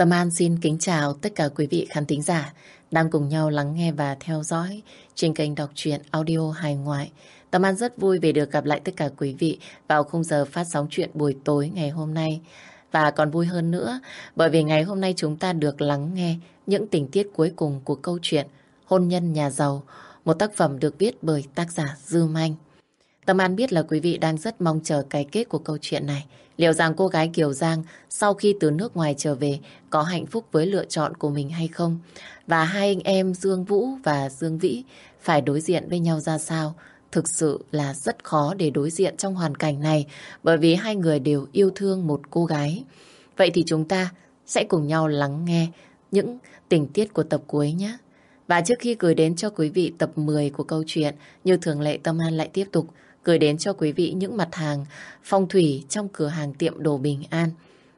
Tâm An xin kính chào tất cả quý vị khán thính giả đang cùng nhau lắng nghe và theo dõi trên kênh đọc truyện audio hài ngoại. Tâm An rất vui vì được gặp lại tất cả quý vị vào khung giờ phát sóng chuyện buổi tối ngày hôm nay. Và còn vui hơn nữa bởi vì ngày hôm nay chúng ta được lắng nghe những tình tiết cuối cùng của câu chuyện Hôn nhân nhà giàu, một tác phẩm được viết bởi tác giả Dư Manh. Tâm An biết là quý vị đang rất mong chờ cái kết của câu chuyện này. Liệu rằng cô gái Kiều Giang sau khi từ nước ngoài trở về có hạnh phúc với lựa chọn của mình hay không? Và hai anh em Dương Vũ và Dương Vĩ phải đối diện với nhau ra sao? Thực sự là rất khó để đối diện trong hoàn cảnh này bởi vì hai người đều yêu thương một cô gái. Vậy thì chúng ta sẽ cùng nhau lắng nghe những tình tiết của tập cuối nhé. Và trước khi gửi đến cho quý vị tập 10 của câu chuyện, như thường lệ Tâm An lại tiếp tục gửi đến cho quý vị những mặt hàng phong thủy trong cửa hàng tiệm đồ bình an.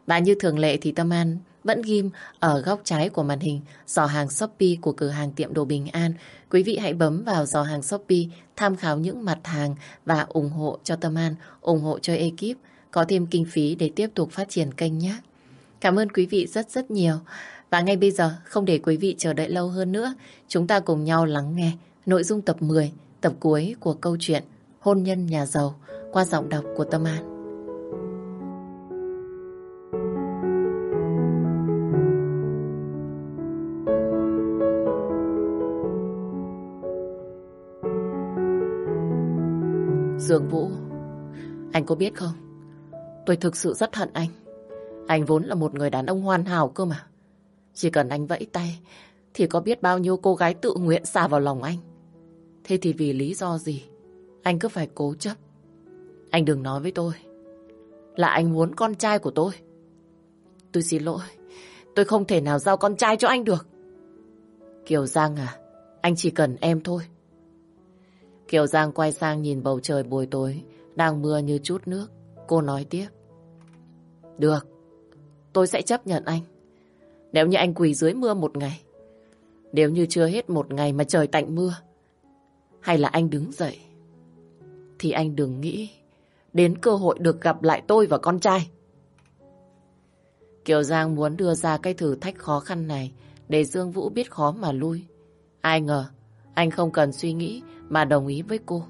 Và như thường lệ thì Tâm An vẫn ghim ở góc trái của màn hình giỏ hàng Shopee của cửa hàng tiệm đồ bình an. Quý vị hãy bấm vào giỏ hàng Shopee tham khảo những mặt hàng và ủng hộ cho Tâm An, ủng hộ cho ekip có thêm kinh phí để tiếp tục phát triển kênh nhé. Cảm ơn quý vị rất rất nhiều. Và ngay bây giờ, không để quý vị chờ đợi lâu hơn nữa, chúng ta cùng nhau lắng nghe nội dung tập 10, tập cuối của câu chuyện Hôn nhân nhà giàu qua giọng đọc của Tâm An. Dương Vũ, anh có biết không? Tôi thực sự rất hận anh. Anh vốn là một người đàn ông hoàn hảo cơ mà. Chỉ cần anh vẫy tay thì có biết bao nhiêu cô gái tự nguyện xả vào lòng anh. Thế thì vì lý do gì anh cứ phải cố chấp. Anh đừng nói với tôi là anh muốn con trai của tôi. Tôi xin lỗi, tôi không thể nào giao con trai cho anh được. Kiều Giang à, anh chỉ cần em thôi. Kiều Giang quay sang nhìn bầu trời buổi tối, đang mưa như chút nước. Cô nói tiếp. Được, tôi sẽ chấp nhận anh. Nếu như anh quỳ dưới mưa một ngày, nếu như chưa hết một ngày mà trời tạnh mưa, hay là anh đứng dậy, thì anh đừng nghĩ đến cơ hội được gặp lại tôi và con trai. Kiều Giang muốn đưa ra cái thử thách khó khăn này để Dương Vũ biết khó mà lui. Ai ngờ, anh không cần suy nghĩ mà đồng ý với cô.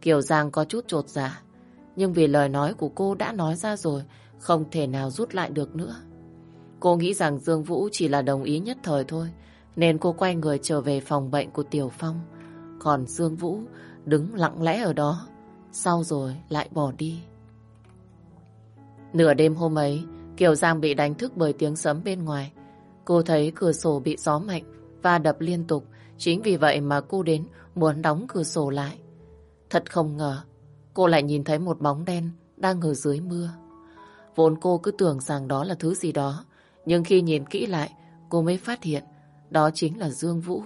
Kiều Giang có chút trột dạ, nhưng vì lời nói của cô đã nói ra rồi, không thể nào rút lại được nữa. Cô nghĩ rằng Dương Vũ chỉ là đồng ý nhất thời thôi, nên cô quay người trở về phòng bệnh của Tiểu Phong. Còn Dương Vũ đứng lặng lẽ ở đó, sau rồi lại bỏ đi. Nửa đêm hôm ấy, Kiều Giang bị đánh thức bởi tiếng sấm bên ngoài. Cô thấy cửa sổ bị gió mạnh và đập liên tục. Chính vì vậy mà cô đến muốn đóng cửa sổ lại. Thật không ngờ, cô lại nhìn thấy một bóng đen đang ở dưới mưa. Vốn cô cứ tưởng rằng đó là thứ gì đó, nhưng khi nhìn kỹ lại, cô mới phát hiện đó chính là Dương Vũ.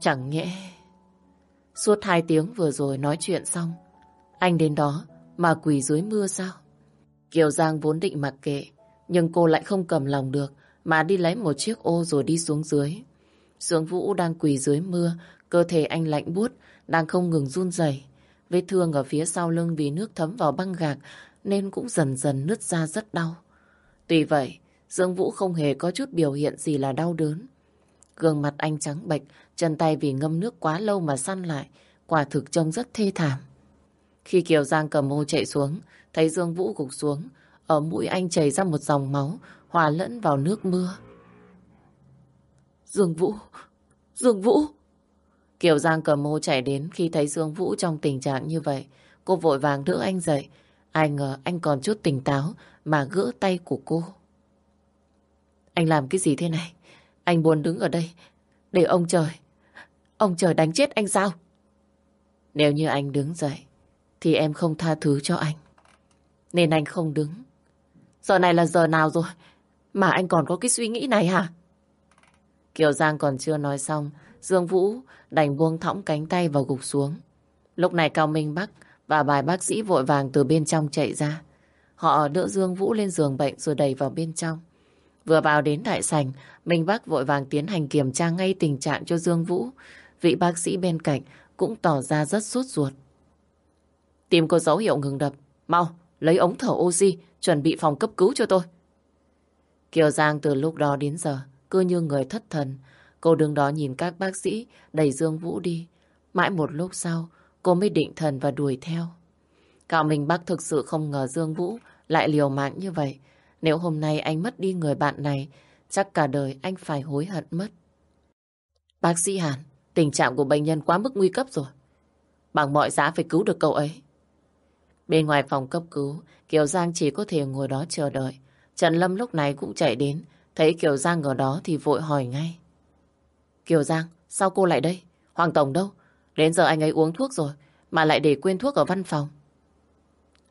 Chẳng nhẽ Suốt hai tiếng vừa rồi nói chuyện xong, anh đến đó mà quỳ dưới mưa sao? Kiều Giang vốn định mặc kệ, nhưng cô lại không cầm lòng được mà đi lấy một chiếc ô rồi đi xuống dưới. Sướng Vũ đang quỳ dưới mưa, cơ thể anh lạnh buốt, đang không ngừng run rẩy. Vết thương ở phía sau lưng vì nước thấm vào băng gạc nên cũng dần dần nứt ra rất đau. Tuy vậy, Dương Vũ không hề có chút biểu hiện gì là đau đớn. Gương mặt anh trắng bệch, chân tay vì ngâm nước quá lâu mà săn lại, quả thực trông rất thê thảm. Khi Kiều Giang cầm ô chạy xuống, thấy Dương Vũ gục xuống, ở mũi anh chảy ra một dòng máu, hòa lẫn vào nước mưa. Dương Vũ! Dương Vũ! Kiều Giang cầm ô chạy đến khi thấy Dương Vũ trong tình trạng như vậy. Cô vội vàng đỡ anh dậy. Ai ngờ anh còn chút tỉnh táo mà gỡ tay của cô. Anh làm cái gì thế này? Anh buồn đứng ở đây để ông trời. Ông trời đánh chết anh sao? Nếu như anh đứng dậy thì em không tha thứ cho anh. Nên anh không đứng. Giờ này là giờ nào rồi mà anh còn có cái suy nghĩ này hả? Kiều Giang còn chưa nói xong Dương Vũ đành buông thõng cánh tay vào gục xuống. Lúc này Cao Minh Bắc và vài bác sĩ vội vàng từ bên trong chạy ra. Họ đỡ Dương Vũ lên giường bệnh rồi đẩy vào bên trong. Vừa vào đến đại sảnh, Minh Bắc vội vàng tiến hành kiểm tra ngay tình trạng cho Dương Vũ. Vị bác sĩ bên cạnh cũng tỏ ra rất sốt ruột. tim có dấu hiệu ngừng đập. Mau, lấy ống thở oxy, chuẩn bị phòng cấp cứu cho tôi. Kiều Giang từ lúc đó đến giờ cứ như người thất thần. Cô đứng đó nhìn các bác sĩ đẩy Dương Vũ đi. Mãi một lúc sau, cô mới định thần và đuổi theo. Cạo mình bác thực sự không ngờ Dương Vũ lại liều mạng như vậy. Nếu hôm nay anh mất đi người bạn này, chắc cả đời anh phải hối hận mất. Bác sĩ Hàn, tình trạng của bệnh nhân quá mức nguy cấp rồi. Bằng mọi giá phải cứu được cậu ấy. Bên ngoài phòng cấp cứu, Kiều Giang chỉ có thể ngồi đó chờ đợi. Trần Lâm lúc này cũng chạy đến, thấy Kiều Giang ở đó thì vội hỏi ngay. Kiều Giang, sao cô lại đây? Hoàng Tổng đâu? Đến giờ anh ấy uống thuốc rồi, mà lại để quên thuốc ở văn phòng.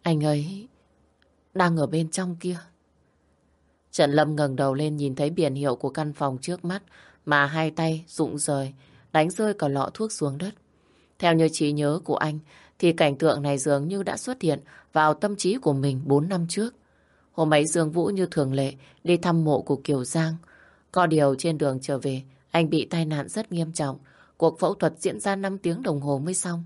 Anh ấy đang ở bên trong kia. Trần Lâm ngẩng đầu lên nhìn thấy biển hiệu của căn phòng trước mắt mà hai tay rụng rời, đánh rơi cả lọ thuốc xuống đất. Theo như trí nhớ của anh thì cảnh tượng này dường như đã xuất hiện vào tâm trí của mình 4 năm trước. Hôm ấy Dương Vũ như thường lệ đi thăm mộ của Kiều Giang. Có điều trên đường trở về, anh bị tai nạn rất nghiêm trọng. Cuộc phẫu thuật diễn ra 5 tiếng đồng hồ mới xong.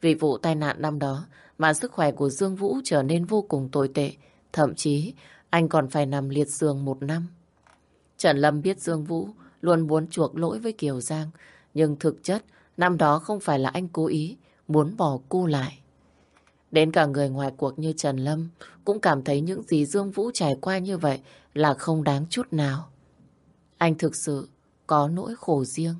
Vì vụ tai nạn năm đó mà sức khỏe của Dương Vũ trở nên vô cùng tồi tệ. Thậm chí anh còn phải nằm liệt giường một năm. Trần Lâm biết Dương Vũ luôn muốn chuộc lỗi với Kiều Giang. Nhưng thực chất năm đó không phải là anh cố ý muốn bỏ cô lại. Đến cả người ngoài cuộc như Trần Lâm cũng cảm thấy những gì Dương Vũ trải qua như vậy là không đáng chút nào. Anh thực sự có nỗi khổ riêng.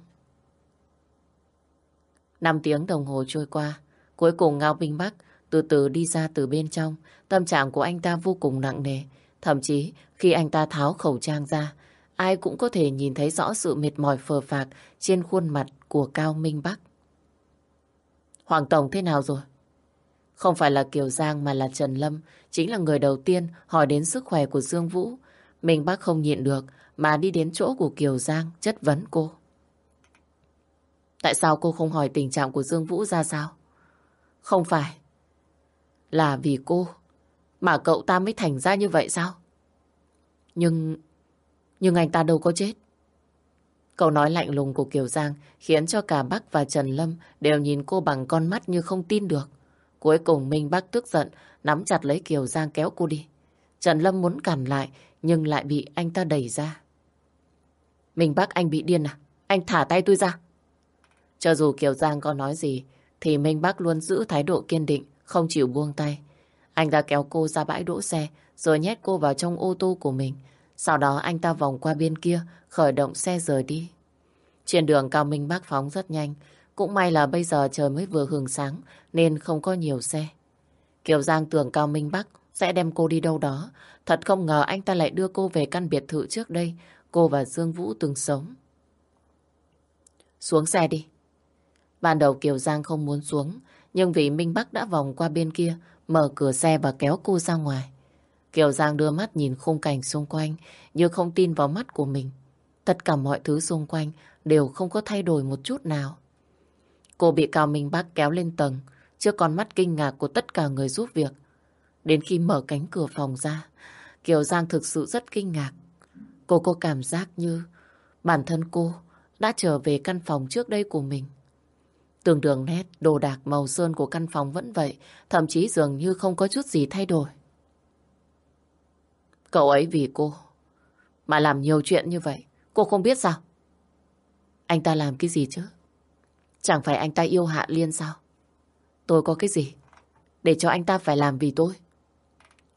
Năm tiếng đồng hồ trôi qua, cuối cùng Ngao Bình Bắc từ từ đi ra từ bên trong. Tâm trạng của anh ta vô cùng nặng nề. Thậm chí khi anh ta tháo khẩu trang ra, ai cũng có thể nhìn thấy rõ sự mệt mỏi phờ phạc trên khuôn mặt của Cao Minh Bắc. Hoàng Tổng thế nào rồi? Không phải là Kiều Giang mà là Trần Lâm, chính là người đầu tiên hỏi đến sức khỏe của Dương Vũ. Minh Bắc không nhịn được mà đi đến chỗ của Kiều Giang chất vấn cô. Tại sao cô không hỏi tình trạng của Dương Vũ ra sao? Không phải. Là vì cô mà cậu ta mới thành ra như vậy sao? Nhưng... Nhưng anh ta đâu có chết. Câu nói lạnh lùng của Kiều Giang khiến cho cả Bắc và Trần Lâm đều nhìn cô bằng con mắt như không tin được. Cuối cùng Minh Bắc tức giận, nắm chặt lấy Kiều Giang kéo cô đi. Trần Lâm muốn cản lại, nhưng lại bị anh ta đẩy ra. Minh Bắc anh bị điên à? Anh thả tay tôi ra. Cho dù Kiều Giang có nói gì, thì Minh Bắc luôn giữ thái độ kiên định, không chịu buông tay. Anh ta kéo cô ra bãi đỗ xe, rồi nhét cô vào trong ô tô của mình. Sau đó anh ta vòng qua bên kia, khởi động xe rời đi. Trên đường Cao Minh Bắc phóng rất nhanh. Cũng may là bây giờ trời mới vừa hưởng sáng, nên không có nhiều xe. Kiều Giang tưởng Cao Minh Bắc sẽ đem cô đi đâu đó. Thật không ngờ anh ta lại đưa cô về căn biệt thự trước đây, cô và Dương Vũ từng sống. Xuống xe đi. Ban đầu Kiều Giang không muốn xuống, nhưng vì Minh Bắc đã vòng qua bên kia, mở cửa xe và kéo cô ra ngoài. Kiều Giang đưa mắt nhìn khung cảnh xung quanh, như không tin vào mắt của mình. Tất cả mọi thứ xung quanh đều không có thay đổi một chút nào. Cô bị Cao Minh Bắc kéo lên tầng, trước con mắt kinh ngạc của tất cả người giúp việc. Đến khi mở cánh cửa phòng ra, Kiều Giang thực sự rất kinh ngạc. Cô có cảm giác như bản thân cô đã trở về căn phòng trước đây của mình. Tường đường nét, đồ đạc màu sơn của căn phòng vẫn vậy, thậm chí dường như không có chút gì thay đổi. Cậu ấy vì cô mà làm nhiều chuyện như vậy, cô không biết sao? Anh ta làm cái gì chứ? Chẳng phải anh ta yêu Hạ Liên sao? Tôi có cái gì? Để cho anh ta phải làm vì tôi.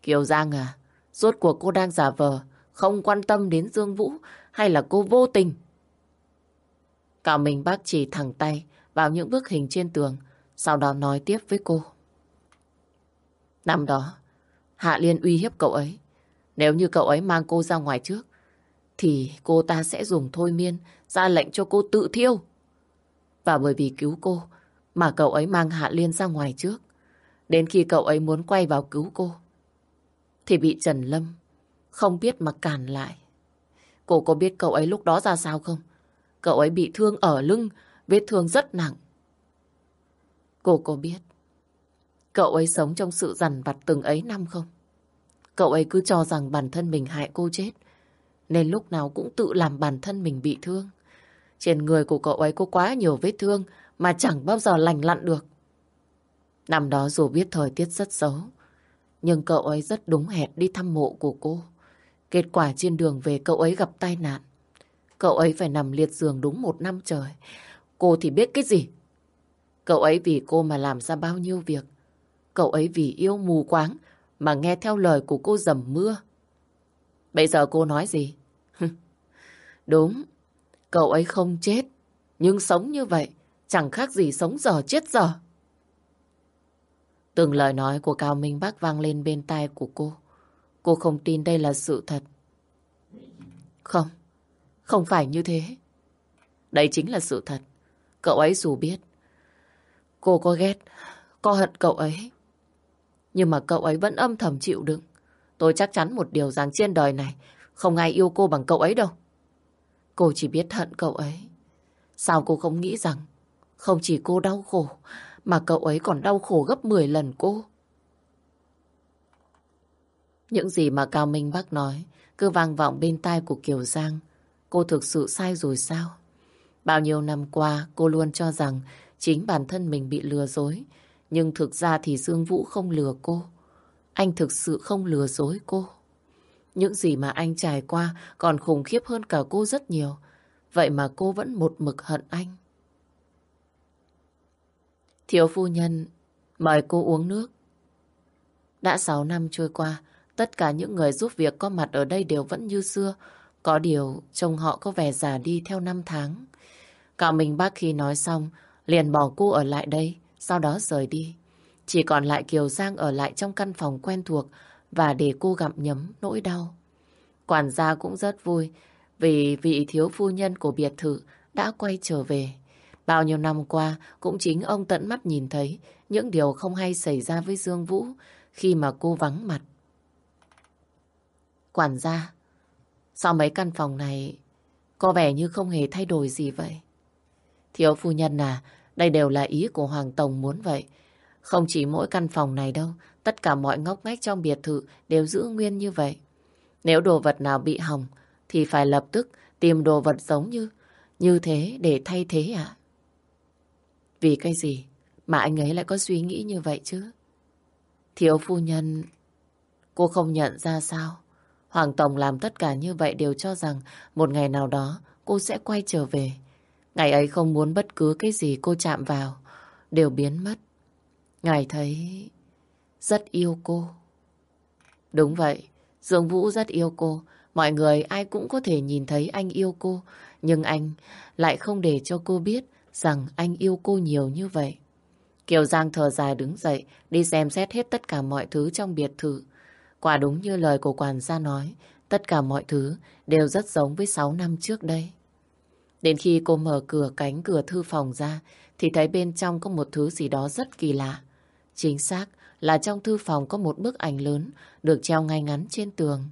Kiều Giang à, rốt cuộc cô đang giả vờ, không quan tâm đến Dương Vũ hay là cô vô tình? Cả mình bác chỉ thẳng tay vào những bức hình trên tường, sau đó nói tiếp với cô. Năm đó, Hạ Liên uy hiếp cậu ấy. Nếu như cậu ấy mang cô ra ngoài trước, thì cô ta sẽ dùng thôi miên ra lệnh cho cô tự thiêu. Và bởi vì cứu cô mà cậu ấy mang Hạ Liên ra ngoài trước. Đến khi cậu ấy muốn quay vào cứu cô thì bị Trần Lâm không biết mà cản lại. Cô có biết cậu ấy lúc đó ra sao không? Cậu ấy bị thương ở lưng, vết thương rất nặng. Cô có biết cậu ấy sống trong sự dằn vặt từng ấy năm không? Cậu ấy cứ cho rằng bản thân mình hại cô chết, nên lúc nào cũng tự làm bản thân mình bị thương. Trên người của cậu ấy có quá nhiều vết thương mà chẳng bao giờ lành lặn được. Năm đó dù biết thời tiết rất xấu, nhưng cậu ấy rất đúng hẹn đi thăm mộ của cô. Kết quả trên đường về cậu ấy gặp tai nạn. Cậu ấy phải nằm liệt giường đúng một năm trời. Cô thì biết cái gì? Cậu ấy vì cô mà làm ra bao nhiêu việc. Cậu ấy vì yêu mù quáng mà nghe theo lời của cô dầm mưa. Bây giờ cô nói gì? Đúng, cậu ấy không chết, nhưng sống như vậy chẳng khác gì sống dở chết dở. Từng lời nói của Cao Minh Bắc vang lên bên tai của cô. Cô không tin đây là sự thật. Không, không phải như thế. Đây chính là sự thật. Cậu ấy dù biết cô có ghét, có hận cậu ấy. Nhưng mà cậu ấy vẫn âm thầm chịu đựng. Tôi chắc chắn một điều rằng trên đời này, không ai yêu cô bằng cậu ấy đâu. Cô chỉ biết hận cậu ấy. Sao cô không nghĩ rằng, không chỉ cô đau khổ, mà cậu ấy còn đau khổ gấp 10 lần cô? Những gì mà Cao Minh Bắc nói cứ vang vọng bên tai của Kiều Giang. Cô thực sự sai rồi sao? Bao nhiêu năm qua, cô luôn cho rằng chính bản thân mình bị lừa dối. Nhưng thực ra thì Dương Vũ không lừa cô. Anh thực sự không lừa dối cô. Những gì mà anh trải qua còn khủng khiếp hơn cả cô rất nhiều. Vậy mà cô vẫn một mực hận anh. Thiếu phu nhân, mời cô uống nước. Đã 6 năm trôi qua, tất cả những người giúp việc có mặt ở đây đều vẫn như xưa. Có điều, trông họ có vẻ già đi theo năm tháng. Cả mình bác khi nói xong, liền bỏ cô ở lại đây, sau đó rời đi. Chỉ còn lại Kiều Giang ở lại trong căn phòng quen thuộc và để cô gặm nhấm nỗi đau. Quản gia cũng rất vui vì vị thiếu phu nhân của biệt thự đã quay trở về. Bao nhiêu năm qua cũng chính ông tận mắt nhìn thấy những điều không hay xảy ra với Dương Vũ khi mà cô vắng mặt. Quản gia, sao mấy căn phòng này có vẻ như không hề thay đổi gì vậy? Thiếu phu nhân à, đây đều là ý của Hoàng Tổng muốn vậy. Không chỉ mỗi căn phòng này đâu, tất cả mọi ngóc ngách trong biệt thự đều giữ nguyên như vậy. Nếu đồ vật nào bị hỏng, thì phải lập tức tìm đồ vật giống như như thế để thay thế à? Vì cái gì mà anh ấy lại có suy nghĩ như vậy chứ? Thiếu phu nhân, cô không nhận ra sao? Hoàng Tổng làm tất cả như vậy đều cho rằng một ngày nào đó cô sẽ quay trở về. Ngày ấy không muốn bất cứ cái gì cô chạm vào đều biến mất. Ngài thấy rất yêu cô. Đúng vậy, Dương Vũ rất yêu cô. Mọi người ai cũng có thể nhìn thấy anh yêu cô. Nhưng anh lại không để cho cô biết rằng anh yêu cô nhiều như vậy. Kiều Giang thở dài đứng dậy, đi xem xét hết tất cả mọi thứ trong biệt thự. Quả đúng như lời của quản gia nói, tất cả mọi thứ đều rất giống với 6 năm trước đây. Đến khi cô mở cửa cánh cửa thư phòng ra, thì thấy bên trong có một thứ gì đó rất kỳ lạ. Chính xác là trong thư phòng có một bức ảnh lớn được treo ngay ngắn trên tường.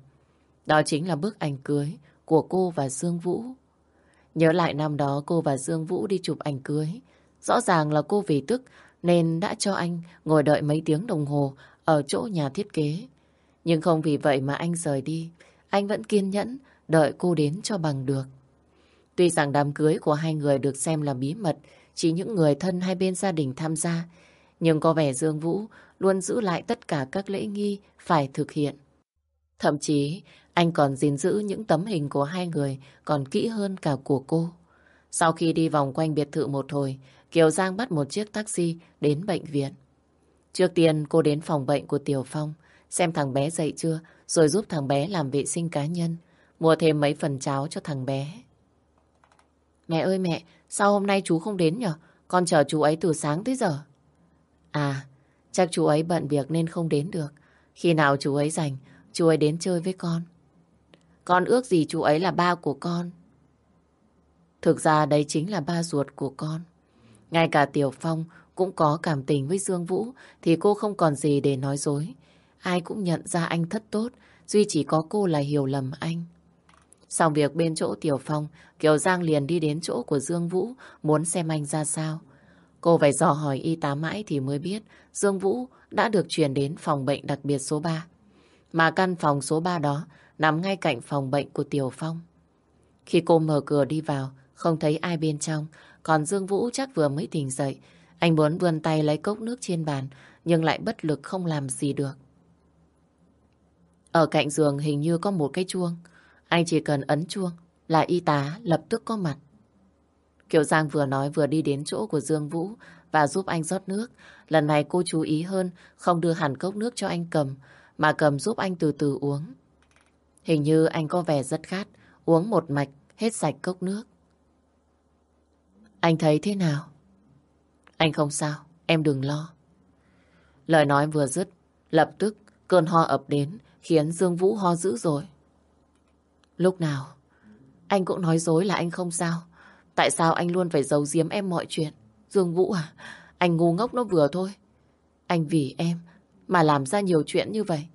Đó chính là bức ảnh cưới của cô và Dương Vũ. Nhớ lại năm đó cô và Dương Vũ đi chụp ảnh cưới. Rõ ràng là cô vì tức nên đã cho anh ngồi đợi mấy tiếng đồng hồ ở chỗ nhà thiết kế. Nhưng không vì vậy mà anh rời đi. Anh vẫn kiên nhẫn đợi cô đến cho bằng được. Tuy rằng đám cưới của hai người được xem là bí mật, chỉ những người thân hai bên gia đình tham gia, nhưng có vẻ Dương Vũ luôn giữ lại tất cả các lễ nghi phải thực hiện. Thậm chí, anh còn gìn giữ những tấm hình của hai người còn kỹ hơn cả của cô. Sau khi đi vòng quanh biệt thự một hồi, Kiều Giang bắt một chiếc taxi đến bệnh viện. Trước tiên cô đến phòng bệnh của Tiểu Phong, xem thằng bé dậy chưa, rồi giúp thằng bé làm vệ sinh cá nhân, mua thêm mấy phần cháo cho thằng bé. Mẹ ơi mẹ, sao hôm nay chú không đến nhở? Con chờ chú ấy từ sáng tới giờ. À, chắc chú ấy bận việc nên không đến được. Khi nào chú ấy rảnh, chú ấy đến chơi với con. Con ước gì chú ấy là ba của con. Thực ra đấy chính là ba ruột của con. Ngay cả Tiểu Phong cũng có cảm tình với Dương Vũ thì cô không còn gì để nói dối. Ai cũng nhận ra anh thất tốt, duy chỉ có cô là hiểu lầm anh. Xong việc bên chỗ Tiểu Phong, Kiều Giang liền đi đến chỗ của Dương Vũ, muốn xem anh ra sao. Cô phải dò hỏi y tá mãi thì mới biết Dương Vũ đã được chuyển đến phòng bệnh đặc biệt số 3. Mà căn phòng số 3 đó nằm ngay cạnh phòng bệnh của Tiểu Phong. Khi cô mở cửa đi vào, không thấy ai bên trong, còn Dương Vũ chắc vừa mới tỉnh dậy. Anh muốn vươn tay lấy cốc nước trên bàn, nhưng lại bất lực không làm gì được. Ở cạnh giường hình như có một cái chuông. Anh chỉ cần ấn chuông là y tá lập tức có mặt. Kiều Giang vừa nói vừa đi đến chỗ của Dương Vũ và giúp anh rót nước. Lần này cô chú ý hơn không đưa hẳn cốc nước cho anh cầm mà cầm giúp anh từ từ uống. Hình như anh có vẻ rất khát, uống một mạch hết sạch cốc nước. Anh thấy thế nào? Anh không sao, em đừng lo. Lời nói vừa dứt, lập tức cơn ho ập đến khiến Dương Vũ ho dữ rồi. Lúc nào, anh cũng nói dối là anh không sao. Tại sao anh luôn phải giấu giếm em mọi chuyện? Dương Vũ à, anh ngu ngốc nó vừa thôi. Anh vì em mà làm ra nhiều chuyện như vậy.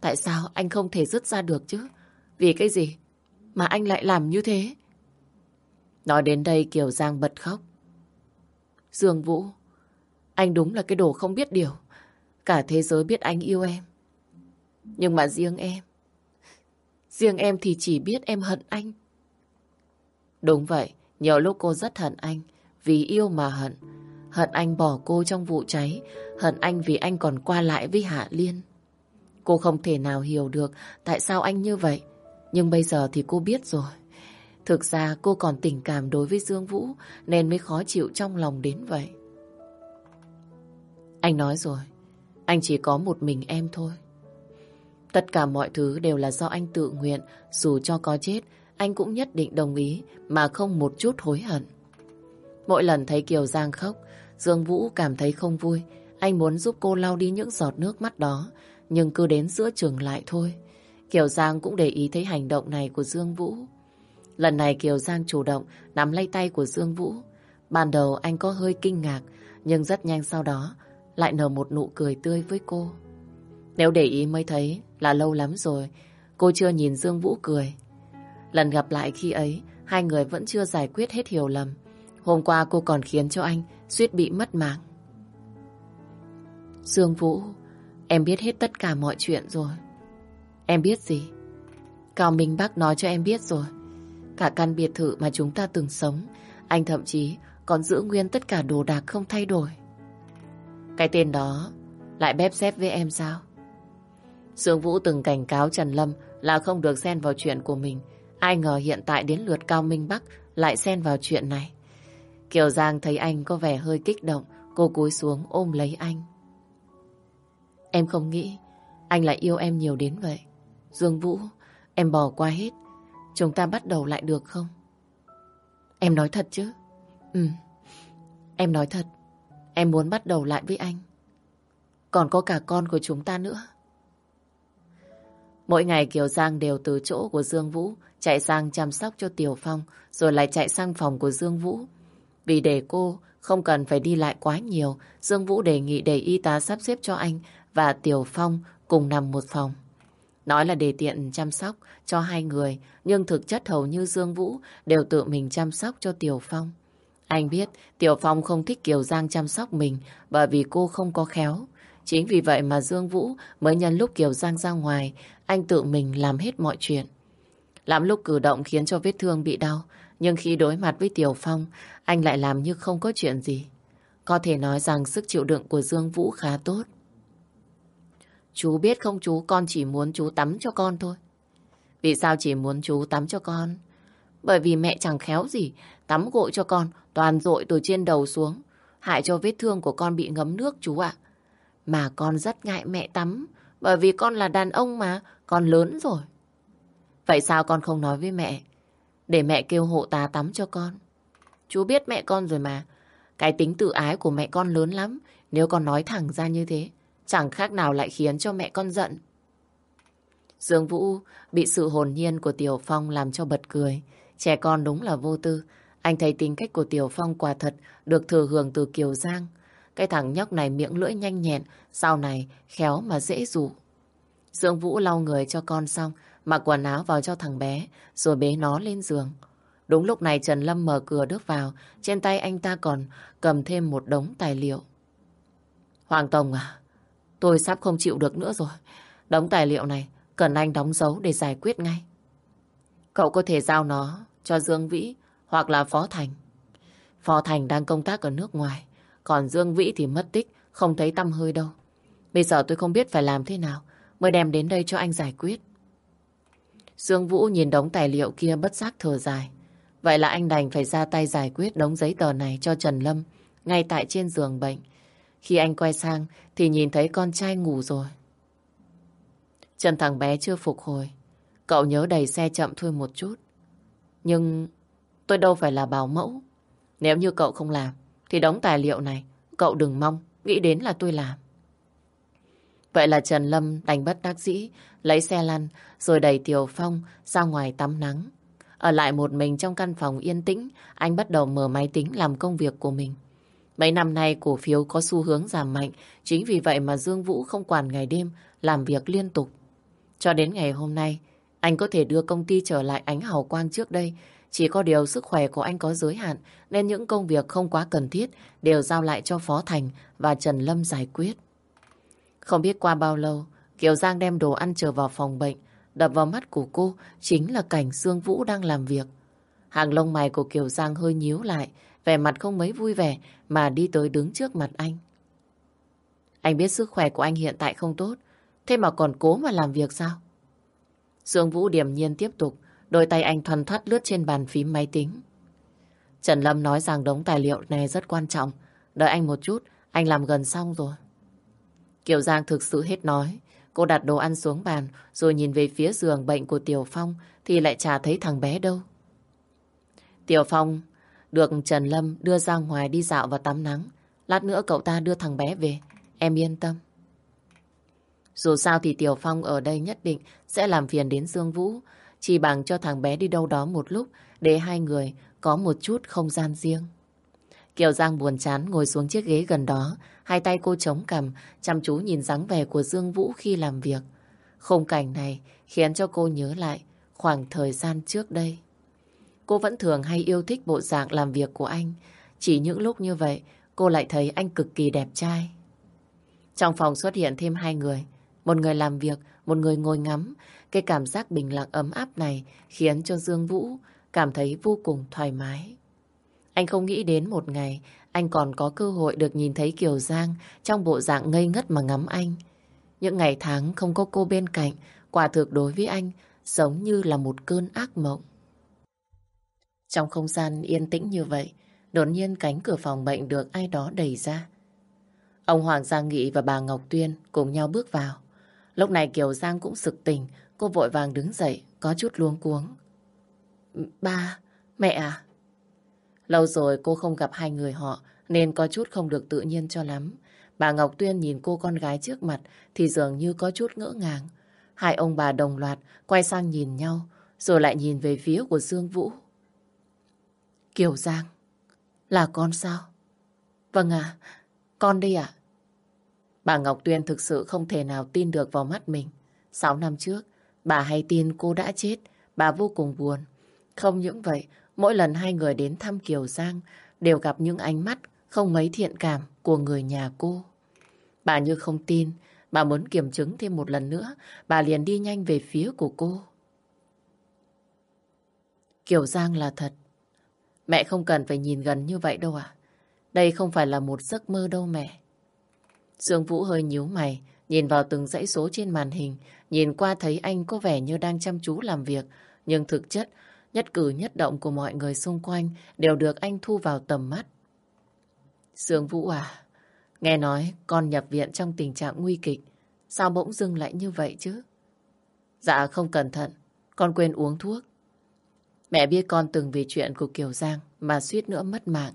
Tại sao anh không thể dứt ra được chứ? Vì cái gì mà anh lại làm như thế? Nói đến đây Kiều Giang bật khóc. Dương Vũ, anh đúng là cái đồ không biết điều. Cả thế giới biết anh yêu em. Nhưng mà riêng em, riêng em thì chỉ biết em hận anh. Đúng vậy, nhiều lúc cô rất hận anh, vì yêu mà hận. Hận anh bỏ cô trong vụ cháy, hận anh vì anh còn qua lại với Hạ Liên. Cô không thể nào hiểu được tại sao anh như vậy. Nhưng bây giờ thì cô biết rồi. Thực ra cô còn tình cảm đối với Dương Vũ nên mới khó chịu trong lòng đến vậy. Anh nói rồi, anh chỉ có một mình em thôi. Tất cả mọi thứ đều là do anh tự nguyện, dù cho có chết, anh cũng nhất định đồng ý mà không một chút hối hận. Mỗi lần thấy Kiều Giang khóc, Dương Vũ cảm thấy không vui. Anh muốn giúp cô lau đi những giọt nước mắt đó, nhưng cứ đến giữa trường lại thôi. Kiều Giang cũng để ý thấy hành động này của Dương Vũ. Lần này Kiều Giang chủ động nắm lấy tay của Dương Vũ. Ban đầu anh có hơi kinh ngạc, nhưng rất nhanh sau đó lại nở một nụ cười tươi với cô. Nếu để ý mới thấy là lâu lắm rồi, cô chưa nhìn Dương Vũ cười. Lần gặp lại khi ấy, hai người vẫn chưa giải quyết hết hiểu lầm. Hôm qua cô còn khiến cho anh suýt bị mất mạng. Dương Vũ, em biết hết tất cả mọi chuyện rồi. Em biết gì? Cao Minh Bắc nói cho em biết rồi. Cả căn biệt thự mà chúng ta từng sống, anh thậm chí còn giữ nguyên tất cả đồ đạc không thay đổi. Cái tên đó lại bép xếp với em sao? Dương Vũ từng cảnh cáo Trần Lâm là không được xen vào chuyện của mình. Ai ngờ hiện tại đến lượt Cao Minh Bắc lại xen vào chuyện này. Kiều Giang thấy anh có vẻ hơi kích động, cô cúi xuống ôm lấy anh. Em không nghĩ anh lại yêu em nhiều đến vậy. Dương Vũ, em bỏ qua hết. Chúng ta bắt đầu lại được không? Em nói thật chứ? Ừ, em nói thật. Em muốn bắt đầu lại với anh. Còn có cả con của chúng ta nữa. Mỗi ngày Kiều Giang đều từ chỗ của Dương Vũ chạy sang chăm sóc cho Tiểu Phong rồi lại chạy sang phòng của Dương Vũ. Vì để cô không cần phải đi lại quá nhiều, Dương Vũ đề nghị để y tá sắp xếp cho anh và Tiểu Phong cùng nằm một phòng. Nói là để tiện chăm sóc cho hai người, nhưng thực chất hầu như Dương Vũ đều tự mình chăm sóc cho Tiểu Phong. Anh biết Tiểu Phong không thích Kiều Giang chăm sóc mình bởi vì cô không có khéo. Chính vì vậy mà Dương Vũ mới nhân lúc Kiều Giang ra ngoài, anh tự mình làm hết mọi chuyện. Làm lúc cử động khiến cho vết thương bị đau, nhưng khi đối mặt với Tiểu Phong, anh lại làm như không có chuyện gì. Có thể nói rằng sức chịu đựng của Dương Vũ khá tốt. Chú biết không chú, con chỉ muốn chú tắm cho con thôi. Vì sao chỉ muốn chú tắm cho con? Bởi vì mẹ chẳng khéo gì, tắm gội cho con, toàn dội từ trên đầu xuống. Hại cho vết thương của con bị ngấm nước chú ạ. Mà con rất ngại mẹ tắm, bởi vì con là đàn ông mà, con lớn rồi. Vậy sao con không nói với mẹ? Để mẹ kêu hộ ta tắm cho con. Chú biết mẹ con rồi mà. Cái tính tự ái của mẹ con lớn lắm. Nếu con nói thẳng ra như thế, chẳng khác nào lại khiến cho mẹ con giận. Dương Vũ bị sự hồn nhiên của Tiểu Phong làm cho bật cười. Trẻ con đúng là vô tư. Anh thấy tính cách của Tiểu Phong quả thật được thừa hưởng từ Kiều Giang. Cái thằng nhóc này miệng lưỡi nhanh nhẹn, sau này khéo mà dễ dụ. Dương Vũ lau người cho con xong, mặc quần áo vào cho thằng bé, rồi bế nó lên giường. Đúng lúc này Trần Lâm mở cửa bước vào, trên tay anh ta còn cầm thêm một đống tài liệu. Hoàng Tông à, tôi sắp không chịu được nữa rồi. Đống tài liệu này cần anh đóng dấu để giải quyết ngay. Cậu có thể giao nó cho Dương Vĩ hoặc là Phó Thành. Phó Thành đang công tác ở nước ngoài, còn Dương Vĩ thì mất tích, không thấy tâm hơi đâu. Bây giờ tôi không biết phải làm thế nào. mới đem đến đây cho anh giải quyết. Dương Vũ nhìn đống tài liệu kia bất giác thở dài. Vậy là anh đành phải ra tay giải quyết đống giấy tờ này cho Trần Lâm ngay tại trên giường bệnh. Khi anh quay sang thì nhìn thấy con trai ngủ rồi. Chân thằng bé chưa phục hồi. Cậu nhớ đầy xe chậm thôi một chút. Nhưng tôi đâu phải là bảo mẫu. Nếu như cậu không làm thì đóng tài liệu này cậu đừng mong nghĩ đến là tôi làm. Vậy là Trần Lâm đành bất đắc dĩ lấy xe lăn rồi đẩy Tiểu Phong ra ngoài tắm nắng. Ở lại một mình trong căn phòng yên tĩnh, anh bắt đầu mở máy tính làm công việc của mình. Mấy năm nay cổ phiếu có xu hướng giảm mạnh, chính vì vậy mà Dương Vũ không quản ngày đêm, làm việc liên tục. Cho đến ngày hôm nay, anh có thể đưa công ty trở lại ánh hào quang trước đây. Chỉ có điều sức khỏe của anh có giới hạn, nên những công việc không quá cần thiết đều giao lại cho Phó Thành và Trần Lâm giải quyết. Không biết qua bao lâu, Kiều Giang đem đồ ăn trở vào phòng bệnh, đập vào mắt của cô chính là cảnh Dương Vũ đang làm việc. Hàng lông mày của Kiều Giang hơi nhíu lại, vẻ mặt không mấy vui vẻ mà đi tới đứng trước mặt anh. Anh biết sức khỏe của anh hiện tại không tốt, thế mà còn cố mà làm việc sao? Dương Vũ điềm nhiên tiếp tục, đôi tay anh thuần thoát lướt trên bàn phím máy tính. Trần Lâm nói rằng đống tài liệu này rất quan trọng, đợi anh một chút, anh làm gần xong rồi. Kiều Giang thực sự hết nói, cô đặt đồ ăn xuống bàn rồi nhìn về phía giường bệnh của Tiểu Phong thì lại chả thấy thằng bé đâu. Tiểu Phong được Trần Lâm đưa ra ngoài đi dạo và tắm nắng. Lát nữa cậu ta đưa thằng bé về. Em yên tâm. Dù sao thì Tiểu Phong ở đây nhất định sẽ làm phiền đến Dương Vũ. Chỉ bằng cho thằng bé đi đâu đó một lúc để hai người có một chút không gian riêng. Kiều Giang buồn chán ngồi xuống chiếc ghế gần đó. Hai tay cô chống cằm, chăm chú nhìn dáng vẻ của Dương Vũ khi làm việc. Khung cảnh này khiến cho cô nhớ lại khoảng thời gian trước đây. Cô vẫn thường hay yêu thích bộ dạng làm việc của anh. Chỉ những lúc như vậy, cô lại thấy anh cực kỳ đẹp trai. Trong phòng xuất hiện thêm hai người. Một người làm việc, một người ngồi ngắm. Cái cảm giác bình lặng ấm áp này khiến cho Dương Vũ cảm thấy vô cùng thoải mái. Anh không nghĩ đến một ngày anh còn có cơ hội được nhìn thấy Kiều Giang trong bộ dạng ngây ngất mà ngắm anh. Những ngày tháng không có cô bên cạnh, quả thực đối với anh giống như là một cơn ác mộng. Trong không gian yên tĩnh như vậy, đột nhiên cánh cửa phòng bệnh được ai đó đẩy ra. Ông Hoàng Giang Nghị và bà Ngọc Tuyên cùng nhau bước vào. Lúc này Kiều Giang cũng sực tỉnh, cô vội vàng đứng dậy, có chút luống cuống. Ba, mẹ à? Lâu rồi cô không gặp hai người họ, nên có chút không được tự nhiên cho lắm. Bà Ngọc Tuyên nhìn cô con gái trước mặt thì dường như có chút ngỡ ngàng. Hai ông bà đồng loạt quay sang nhìn nhau, rồi lại nhìn về phía của Dương Vũ. Kiều Giang, là con sao? Vâng ạ, con đi ạ. Bà Ngọc Tuyên thực sự không thể nào tin được vào mắt mình. Sáu năm trước, bà hay tin cô đã chết, bà vô cùng buồn. Không những vậy, mỗi lần hai người đến thăm Kiều Giang đều gặp những ánh mắt không mấy thiện cảm của người nhà cô. Bà như không tin, bà muốn kiểm chứng thêm một lần nữa, bà liền đi nhanh về phía của cô. Kiều Giang là thật, Mẹ không cần phải nhìn gần như vậy đâu à. Đây không phải là một giấc mơ đâu mẹ. Dương Vũ hơi nhíu mày, nhìn vào từng dãy số trên màn hình, nhìn qua thấy anh có vẻ như đang chăm chú làm việc, nhưng thực chất, nhất cử nhất động của mọi người xung quanh đều được anh thu vào tầm mắt. Sương Vũ à, nghe nói con nhập viện trong tình trạng nguy kịch, sao bỗng dưng lại như vậy chứ? Dạ không cẩn thận, con quên uống thuốc. Mẹ biết con từng vì chuyện của Kiều Giang mà suýt nữa mất mạng.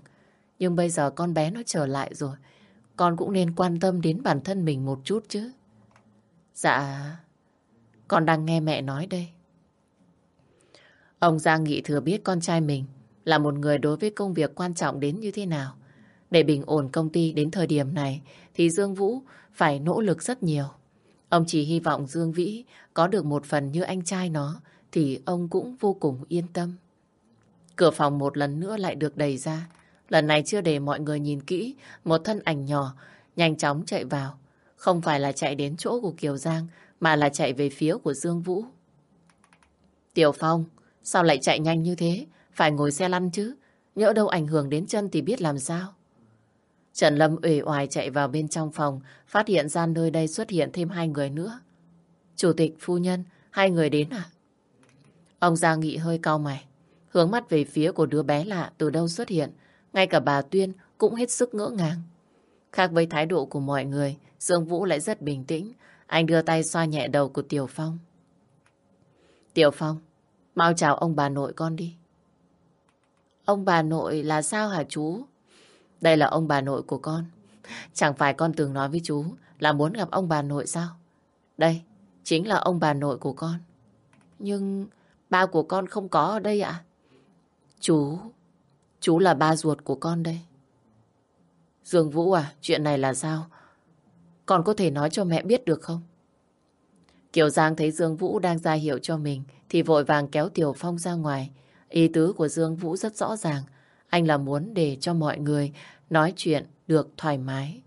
Nhưng bây giờ con bé nó trở lại rồi. Con cũng nên quan tâm đến bản thân mình một chút chứ. Dạ, con đang nghe mẹ nói đây. Ông Giang Nghị thừa biết con trai mình là một người đối với công việc quan trọng đến như thế nào. Để bình ổn công ty đến thời điểm này thì Dương Vũ phải nỗ lực rất nhiều. Ông chỉ hy vọng Dương Vĩ có được một phần như anh trai nó thì ông cũng vô cùng yên tâm. Cửa phòng một lần nữa lại được đẩy ra. Lần này chưa để mọi người nhìn kỹ, một thân ảnh nhỏ nhanh chóng chạy vào. Không phải là chạy đến chỗ của Kiều Giang, mà là chạy về phía của Dương Vũ. Tiểu Phong, sao lại chạy nhanh như thế? Phải ngồi xe lăn chứ. Nhỡ đâu ảnh hưởng đến chân thì biết làm sao. Trần Lâm uể oải chạy vào bên trong phòng, phát hiện ra nơi đây xuất hiện thêm hai người nữa. Chủ tịch, phu nhân, hai người đến à? Ông Giang Nghị hơi cau mày, hướng mắt về phía của đứa bé lạ từ đâu xuất hiện. Ngay cả bà Tuyên cũng hết sức ngỡ ngàng. Khác với thái độ của mọi người, Dương Vũ lại rất bình tĩnh. Anh đưa tay xoa nhẹ đầu của Tiểu Phong. Tiểu Phong, mau chào ông bà nội con đi. Ông bà nội là sao hả chú? Đây là ông bà nội của con. Chẳng phải con từng nói với chú là muốn gặp ông bà nội sao? Đây, chính là ông bà nội của con. Nhưng ba của con không có ở đây ạ. Chú, chú là ba ruột của con đây. Dương Vũ à, chuyện này là sao? Con có thể nói cho mẹ biết được không? Kiều Giang thấy Dương Vũ đang ra hiệu cho mình thì vội vàng kéo Tiểu Phong ra ngoài. Ý tứ của Dương Vũ rất rõ ràng. Anh là muốn để cho mọi người nói chuyện được thoải mái.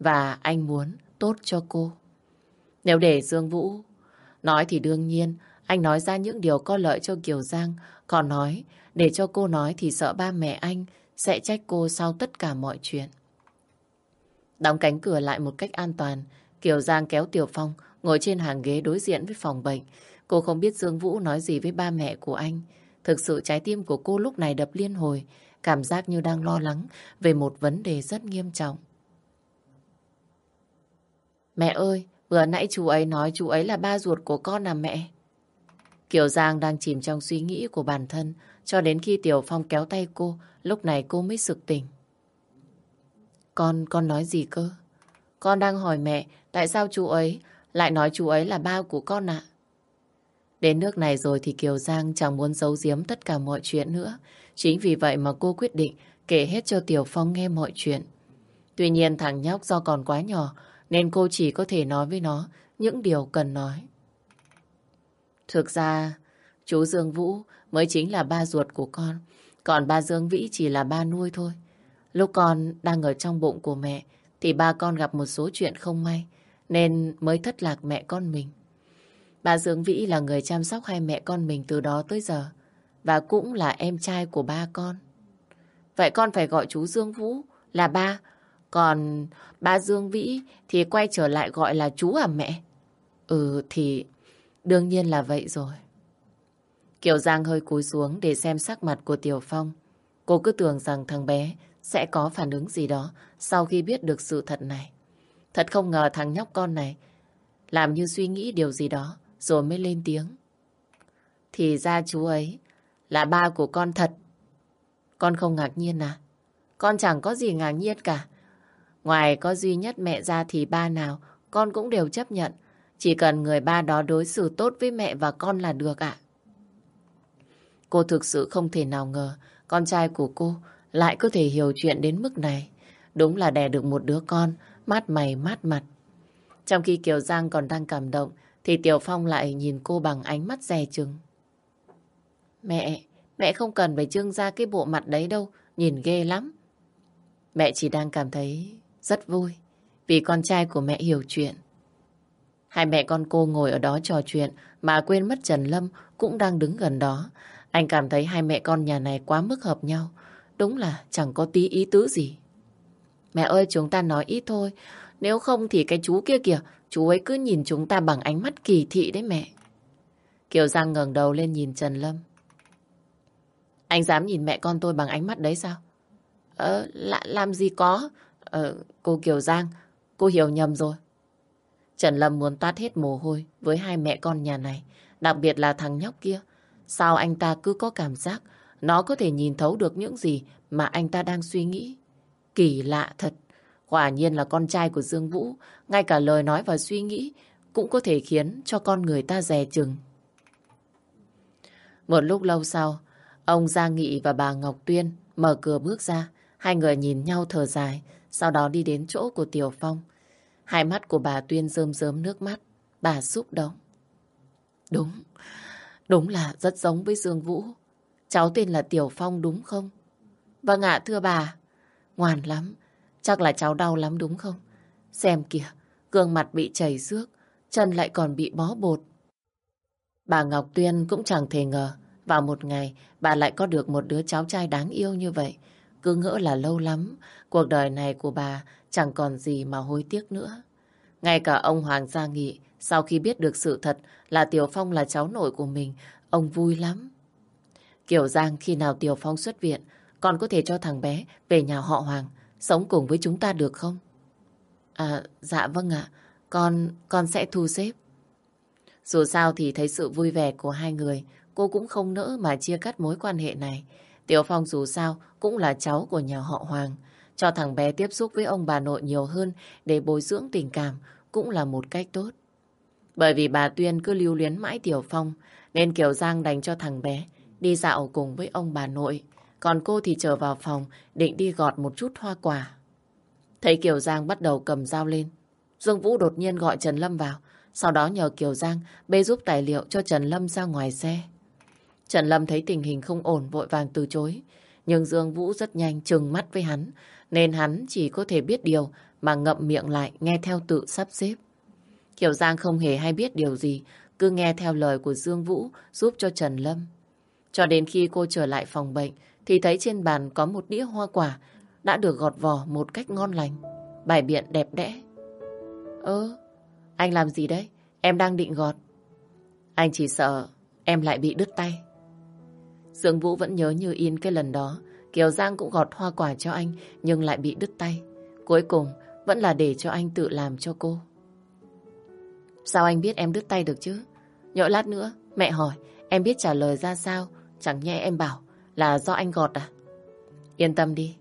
Và anh muốn tốt cho cô. Nếu để Dương Vũ nói thì đương nhiên anh nói ra những điều có lợi cho Kiều Giang. Còn nói để cho cô nói thì sợ ba mẹ anh sẽ trách cô sau tất cả mọi chuyện. Đóng cánh cửa lại một cách an toàn. Kiều Giang kéo Tiểu Phong ngồi trên hàng ghế đối diện với phòng bệnh. Cô không biết Dương Vũ nói gì với ba mẹ của anh. Thực sự trái tim của cô lúc này đập liên hồi, cảm giác như đang lo lắng về một vấn đề rất nghiêm trọng. Mẹ ơi, vừa nãy chú ấy nói chú ấy là ba ruột của con à mẹ? Kiều Giang đang chìm trong suy nghĩ của bản thân, cho đến khi Tiểu Phong kéo tay cô, lúc này cô mới sực tỉnh. Con, con nói gì cơ? Con đang hỏi mẹ, tại sao chú ấy lại nói chú ấy là ba của con ạ? Đến nước này rồi thì Kiều Giang chẳng muốn giấu giếm tất cả mọi chuyện nữa. Chính vì vậy mà cô quyết định kể hết cho Tiểu Phong nghe mọi chuyện. Tuy nhiên thằng nhóc do còn quá nhỏ nên cô chỉ có thể nói với nó những điều cần nói. Thực ra, chú Dương Vũ mới chính là ba ruột của con, còn ba Dương Vĩ chỉ là ba nuôi thôi. Lúc con đang ở trong bụng của mẹ thì ba con gặp một số chuyện không may nên mới thất lạc mẹ con mình. Bà Dương Vĩ là người chăm sóc hai mẹ con mình từ đó tới giờ và cũng là em trai của ba con. Vậy con phải gọi chú Dương Vũ là ba, còn ba Dương Vĩ thì quay trở lại gọi là chú à mẹ? Ừ thì đương nhiên là vậy rồi. Kiều Giang hơi cúi xuống để xem sắc mặt của Tiểu Phong. Cô cứ tưởng rằng thằng bé sẽ có phản ứng gì đó sau khi biết được sự thật này. Thật không ngờ thằng nhóc con này làm như suy nghĩ điều gì đó rồi mới lên tiếng. Thì ra chú ấy là ba của con thật. Con không ngạc nhiên à? Con chẳng có gì ngạc nhiên cả. Ngoài có duy nhất mẹ ra thì ba nào, con cũng đều chấp nhận. Chỉ cần người ba đó đối xử tốt với mẹ và con là được ạ. Cô thực sự không thể nào ngờ con trai của cô lại có thể hiểu chuyện đến mức này. Đúng là đẻ được một đứa con, mát mày mát mặt. Trong khi Kiều Giang còn đang cảm động, thì Tiểu Phong lại nhìn cô bằng ánh mắt dè chừng. Mẹ, mẹ không cần phải trưng ra cái bộ mặt đấy đâu, nhìn ghê lắm. Mẹ chỉ đang cảm thấy rất vui, vì con trai của mẹ hiểu chuyện. Hai mẹ con cô ngồi ở đó trò chuyện, mà quên mất Trần Lâm cũng đang đứng gần đó. Anh cảm thấy hai mẹ con nhà này quá mức hợp nhau. Đúng là chẳng có tí ý tứ gì. Mẹ ơi chúng ta nói ít thôi. Nếu không thì cái chú kia kìa, chú ấy cứ nhìn chúng ta bằng ánh mắt kỳ thị đấy mẹ. Kiều Giang ngẩng đầu lên nhìn Trần Lâm. Anh dám nhìn mẹ con tôi bằng ánh mắt đấy sao? Ờ, làm gì có. Ờ, cô Kiều Giang, cô hiểu nhầm rồi. Trần Lâm muốn toát hết mồ hôi với hai mẹ con nhà này, đặc biệt là thằng nhóc kia. Sao anh ta cứ có cảm giác nó có thể nhìn thấu được những gì mà anh ta đang suy nghĩ. Kỳ lạ thật. Quả nhiên là con trai của Dương Vũ, ngay cả lời nói và suy nghĩ cũng có thể khiến cho con người ta dè chừng. Một lúc lâu sau, ông Gia Nghị và bà Ngọc Tuyên mở cửa bước ra. Hai người nhìn nhau thở dài, sau đó đi đến chỗ của Tiểu Phong. Hai mắt của bà Tuyên rơm rớm nước mắt, bà xúc động. Đúng, đúng là rất giống với Dương Vũ. Cháu tên là Tiểu Phong đúng không? Vâng ạ, thưa bà. Ngoan lắm. Chắc là cháu đau lắm đúng không? Xem kìa, gương mặt bị chảy xước, chân lại còn bị bó bột. Bà Ngọc Tuyên cũng chẳng thể ngờ, vào một ngày bà lại có được một đứa cháu trai đáng yêu như vậy. Cứ ngỡ là lâu lắm, cuộc đời này của bà chẳng còn gì mà hối tiếc nữa. Ngay cả ông Hoàng Gia Nghị, sau khi biết được sự thật là Tiểu Phong là cháu nội của mình, ông vui lắm. Kiểu Giang khi nào Tiểu Phong xuất viện, còn có thể cho thằng bé về nhà họ Hoàng, sống cùng với chúng ta được không? À, dạ vâng ạ, con, con sẽ thu xếp. Dù sao thì thấy sự vui vẻ của hai người, cô cũng không nỡ mà chia cắt mối quan hệ này. Tiểu Phong dù sao cũng là cháu của nhà họ Hoàng. Cho thằng bé tiếp xúc với ông bà nội nhiều hơn để bồi dưỡng tình cảm cũng là một cách tốt. Bởi vì bà Tuyên cứ lưu luyến mãi Tiểu Phong, nên Kiều Giang đành cho thằng bé đi dạo cùng với ông bà nội. Còn cô thì trở vào phòng, định đi gọt một chút hoa quả. Thấy Kiều Giang bắt đầu cầm dao lên. Dương Vũ đột nhiên gọi Trần Lâm vào. Sau đó nhờ Kiều Giang bê giúp tài liệu cho Trần Lâm ra ngoài xe. Trần Lâm thấy tình hình không ổn, vội vàng từ chối. Nhưng Dương Vũ rất nhanh trừng mắt với hắn. Nên hắn chỉ có thể biết điều mà ngậm miệng lại nghe theo tự sắp xếp. Kiều Giang không hề hay biết điều gì. Cứ nghe theo lời của Dương Vũ giúp cho Trần Lâm. Cho đến khi cô trở lại phòng bệnh thì thấy trên bàn có một đĩa hoa quả đã được gọt vỏ một cách ngon lành. Bài biện đẹp đẽ. Ơ, anh làm gì đấy? Em đang định gọt. Anh chỉ sợ em lại bị đứt tay. Dương Vũ vẫn nhớ như in cái lần đó. Kiều Giang cũng gọt hoa quả cho anh nhưng lại bị đứt tay. Cuối cùng vẫn là để cho anh tự làm cho cô. Sao anh biết em đứt tay được chứ? Nhỡ lát nữa, mẹ hỏi, em biết trả lời ra sao? Chẳng nhẽ em bảo là do anh gọt à? Yên tâm đi,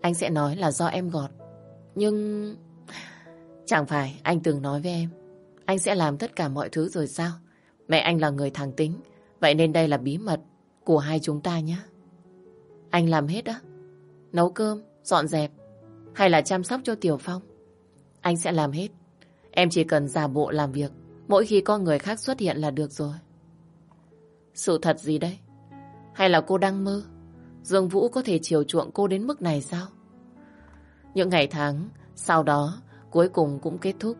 anh sẽ nói là do em gọt. Nhưng... Chẳng phải anh từng nói với em, anh sẽ làm tất cả mọi thứ rồi sao? Mẹ anh là người thẳng tính, vậy nên đây là bí mật của hai chúng ta nhé. Anh làm hết á? Nấu cơm, dọn dẹp, hay là chăm sóc cho Tiểu Phong? Anh sẽ làm hết. Em chỉ cần giả bộ làm việc mỗi khi có người khác xuất hiện là được rồi. Sự thật gì đấy? Hay là cô đang mơ? Dương Vũ có thể chiều chuộng cô đến mức này sao? Những ngày tháng sau đó cuối cùng cũng kết thúc.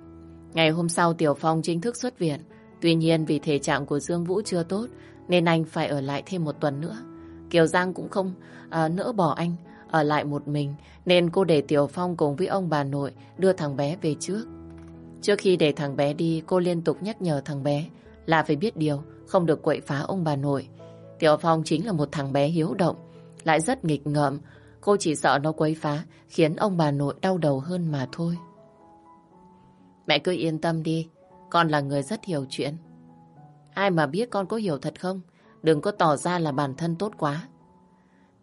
Ngày hôm sau Tiểu Phong chính thức xuất viện. Tuy nhiên vì thể trạng của Dương Vũ chưa tốt nên anh phải ở lại thêm một tuần nữa. Kiều Giang cũng không à, nỡ bỏ anh ở lại một mình nên cô để Tiểu Phong cùng với ông bà nội đưa thằng bé về trước. Trước khi để thằng bé đi cô liên tục nhắc nhở thằng bé là phải biết điều không được quậy phá ông bà nội. Tiểu Phong chính là một thằng bé hiếu động lại rất nghịch ngợm Cô chỉ sợ nó quấy phá khiến ông bà nội đau đầu hơn mà thôi. Mẹ cứ yên tâm đi, con là người rất hiểu chuyện. Ai mà biết con có hiểu thật không? Đừng có tỏ ra là bản thân tốt quá.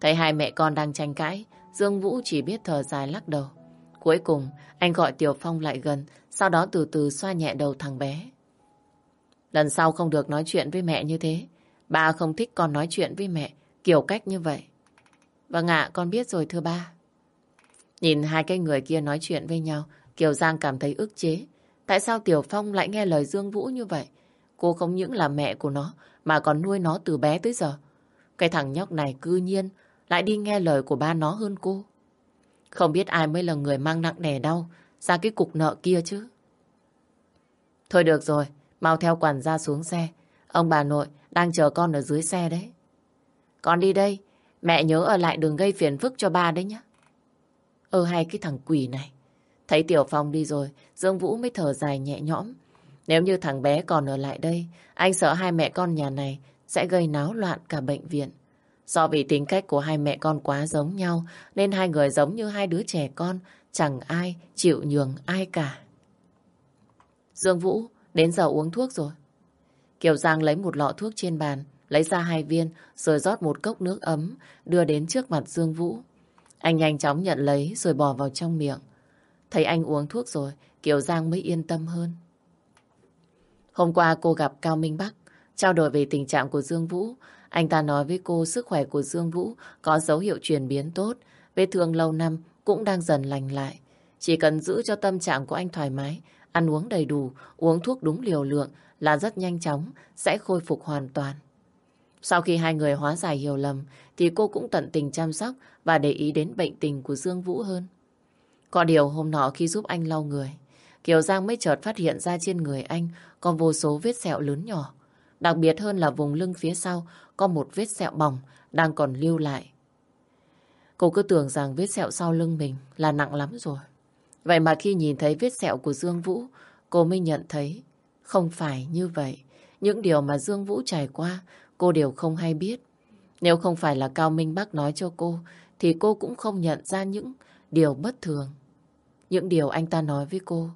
Thấy hai mẹ con đang tranh cãi, Dương Vũ chỉ biết thở dài lắc đầu. Cuối cùng, anh gọi Tiểu Phong lại gần, sau đó từ từ xoa nhẹ đầu thằng bé. Lần sau không được nói chuyện với mẹ như thế. Ba không thích con nói chuyện với mẹ, kiểu cách như vậy. Vâng ạ, con biết rồi thưa ba. Nhìn hai cái người kia nói chuyện với nhau, Kiều Giang cảm thấy ức chế. Tại sao Tiểu Phong lại nghe lời Dương Vũ như vậy? Cô không những là mẹ của nó, mà còn nuôi nó từ bé tới giờ. Cái thằng nhóc này cư nhiên lại đi nghe lời của ba nó hơn cô. Không biết ai mới là người mang nặng đè đau ra cái cục nợ kia chứ. Thôi được rồi, mau theo quản gia xuống xe. Ông bà nội đang chờ con ở dưới xe đấy. Con đi đây, Mẹ nhớ ở lại đừng gây phiền phức cho ba đấy nhá. Ơ hay cái thằng quỷ này. Thấy Tiểu Phong đi rồi, Dương Vũ mới thở dài nhẹ nhõm. Nếu như thằng bé còn ở lại đây, anh sợ hai mẹ con nhà này sẽ gây náo loạn cả bệnh viện. Do vì tính cách của hai mẹ con quá giống nhau, nên hai người giống như hai đứa trẻ con, chẳng ai chịu nhường ai cả. Dương Vũ, đến giờ uống thuốc rồi. Kiều Giang lấy một lọ thuốc trên bàn, lấy ra hai viên rồi rót một cốc nước ấm đưa đến trước mặt Dương Vũ. Anh nhanh chóng nhận lấy rồi bỏ vào trong miệng. Thấy anh uống thuốc rồi, Kiều Giang mới yên tâm hơn. Hôm qua cô gặp Cao Minh Bắc, trao đổi về tình trạng của Dương Vũ. Anh ta nói với cô sức khỏe của Dương Vũ có dấu hiệu chuyển biến tốt, vết thương lâu năm cũng đang dần lành lại. Chỉ cần giữ cho tâm trạng của anh thoải mái, ăn uống đầy đủ, uống thuốc đúng liều lượng là rất nhanh chóng sẽ khôi phục hoàn toàn. Sau khi hai người hóa giải hiểu lầm, thì cô cũng tận tình chăm sóc và để ý đến bệnh tình của Dương Vũ hơn. Có điều hôm nọ khi giúp anh lau người, Kiều Giang mới chợt phát hiện ra trên người anh có vô số vết sẹo lớn nhỏ. Đặc biệt hơn là vùng lưng phía sau có một vết sẹo bỏng đang còn lưu lại. Cô cứ tưởng rằng vết sẹo sau lưng mình là nặng lắm rồi. Vậy mà khi nhìn thấy vết sẹo của Dương Vũ, cô mới nhận thấy không phải như vậy. Những điều mà Dương Vũ trải qua, cô đều không hay biết. Nếu không phải là Cao Minh Bắc nói cho cô, thì cô cũng không nhận ra những điều bất thường. Những điều anh ta nói với cô,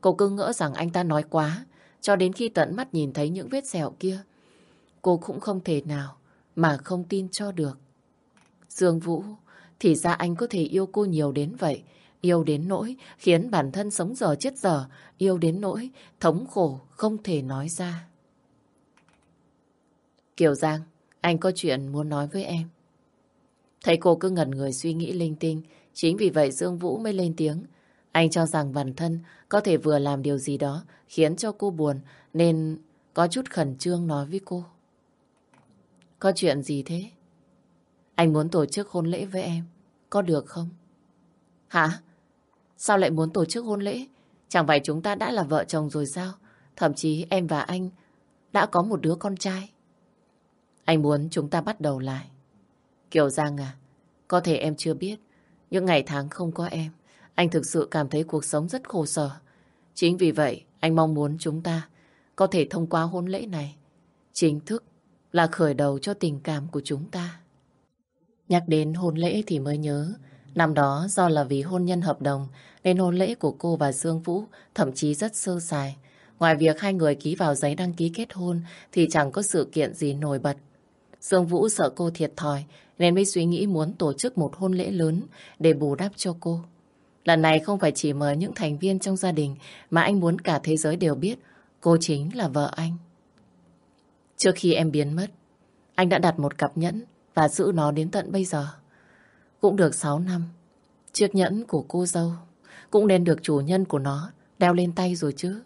cô cứ ngỡ rằng anh ta nói quá, cho đến khi tận mắt nhìn thấy những vết sẹo kia. Cô cũng không thể nào mà không tin cho được. Dương Vũ, thì ra anh có thể yêu cô nhiều đến vậy, yêu đến nỗi khiến bản thân sống dở chết dở yêu đến nỗi thống khổ không thể nói ra. Kiều Giang, anh có chuyện muốn nói với em. Thấy cô cứ ngẩn người suy nghĩ linh tinh, chính vì vậy Dương Vũ mới lên tiếng. Anh cho rằng bản thân có thể vừa làm điều gì đó khiến cho cô buồn nên có chút khẩn trương nói với cô. Có chuyện gì thế? Anh muốn tổ chức hôn lễ với em. Có được không? Hả? Sao lại muốn tổ chức hôn lễ? Chẳng phải chúng ta đã là vợ chồng rồi sao? Thậm chí em và anh đã có một đứa con trai. Anh muốn chúng ta bắt đầu lại. Kiều Giang à, có thể em chưa biết, những ngày tháng không có em, anh thực sự cảm thấy cuộc sống rất khổ sở. Chính vì vậy, anh mong muốn chúng ta có thể thông qua hôn lễ này, chính thức là khởi đầu cho tình cảm của chúng ta. Nhắc đến hôn lễ thì mới nhớ, năm đó do là vì hôn nhân hợp đồng nên hôn lễ của cô và Dương Vũ thậm chí rất sơ sài. Ngoài việc hai người ký vào giấy đăng ký kết hôn thì chẳng có sự kiện gì nổi bật. Dương Vũ sợ cô thiệt thòi nên mới suy nghĩ muốn tổ chức một hôn lễ lớn để bù đắp cho cô. Lần này không phải chỉ mời những thành viên trong gia đình mà anh muốn cả thế giới đều biết cô chính là vợ anh. Trước khi em biến mất, anh đã đặt một cặp nhẫn và giữ nó đến tận bây giờ. Cũng được 6 năm, chiếc nhẫn của cô dâu cũng nên được chủ nhân của nó đeo lên tay rồi chứ.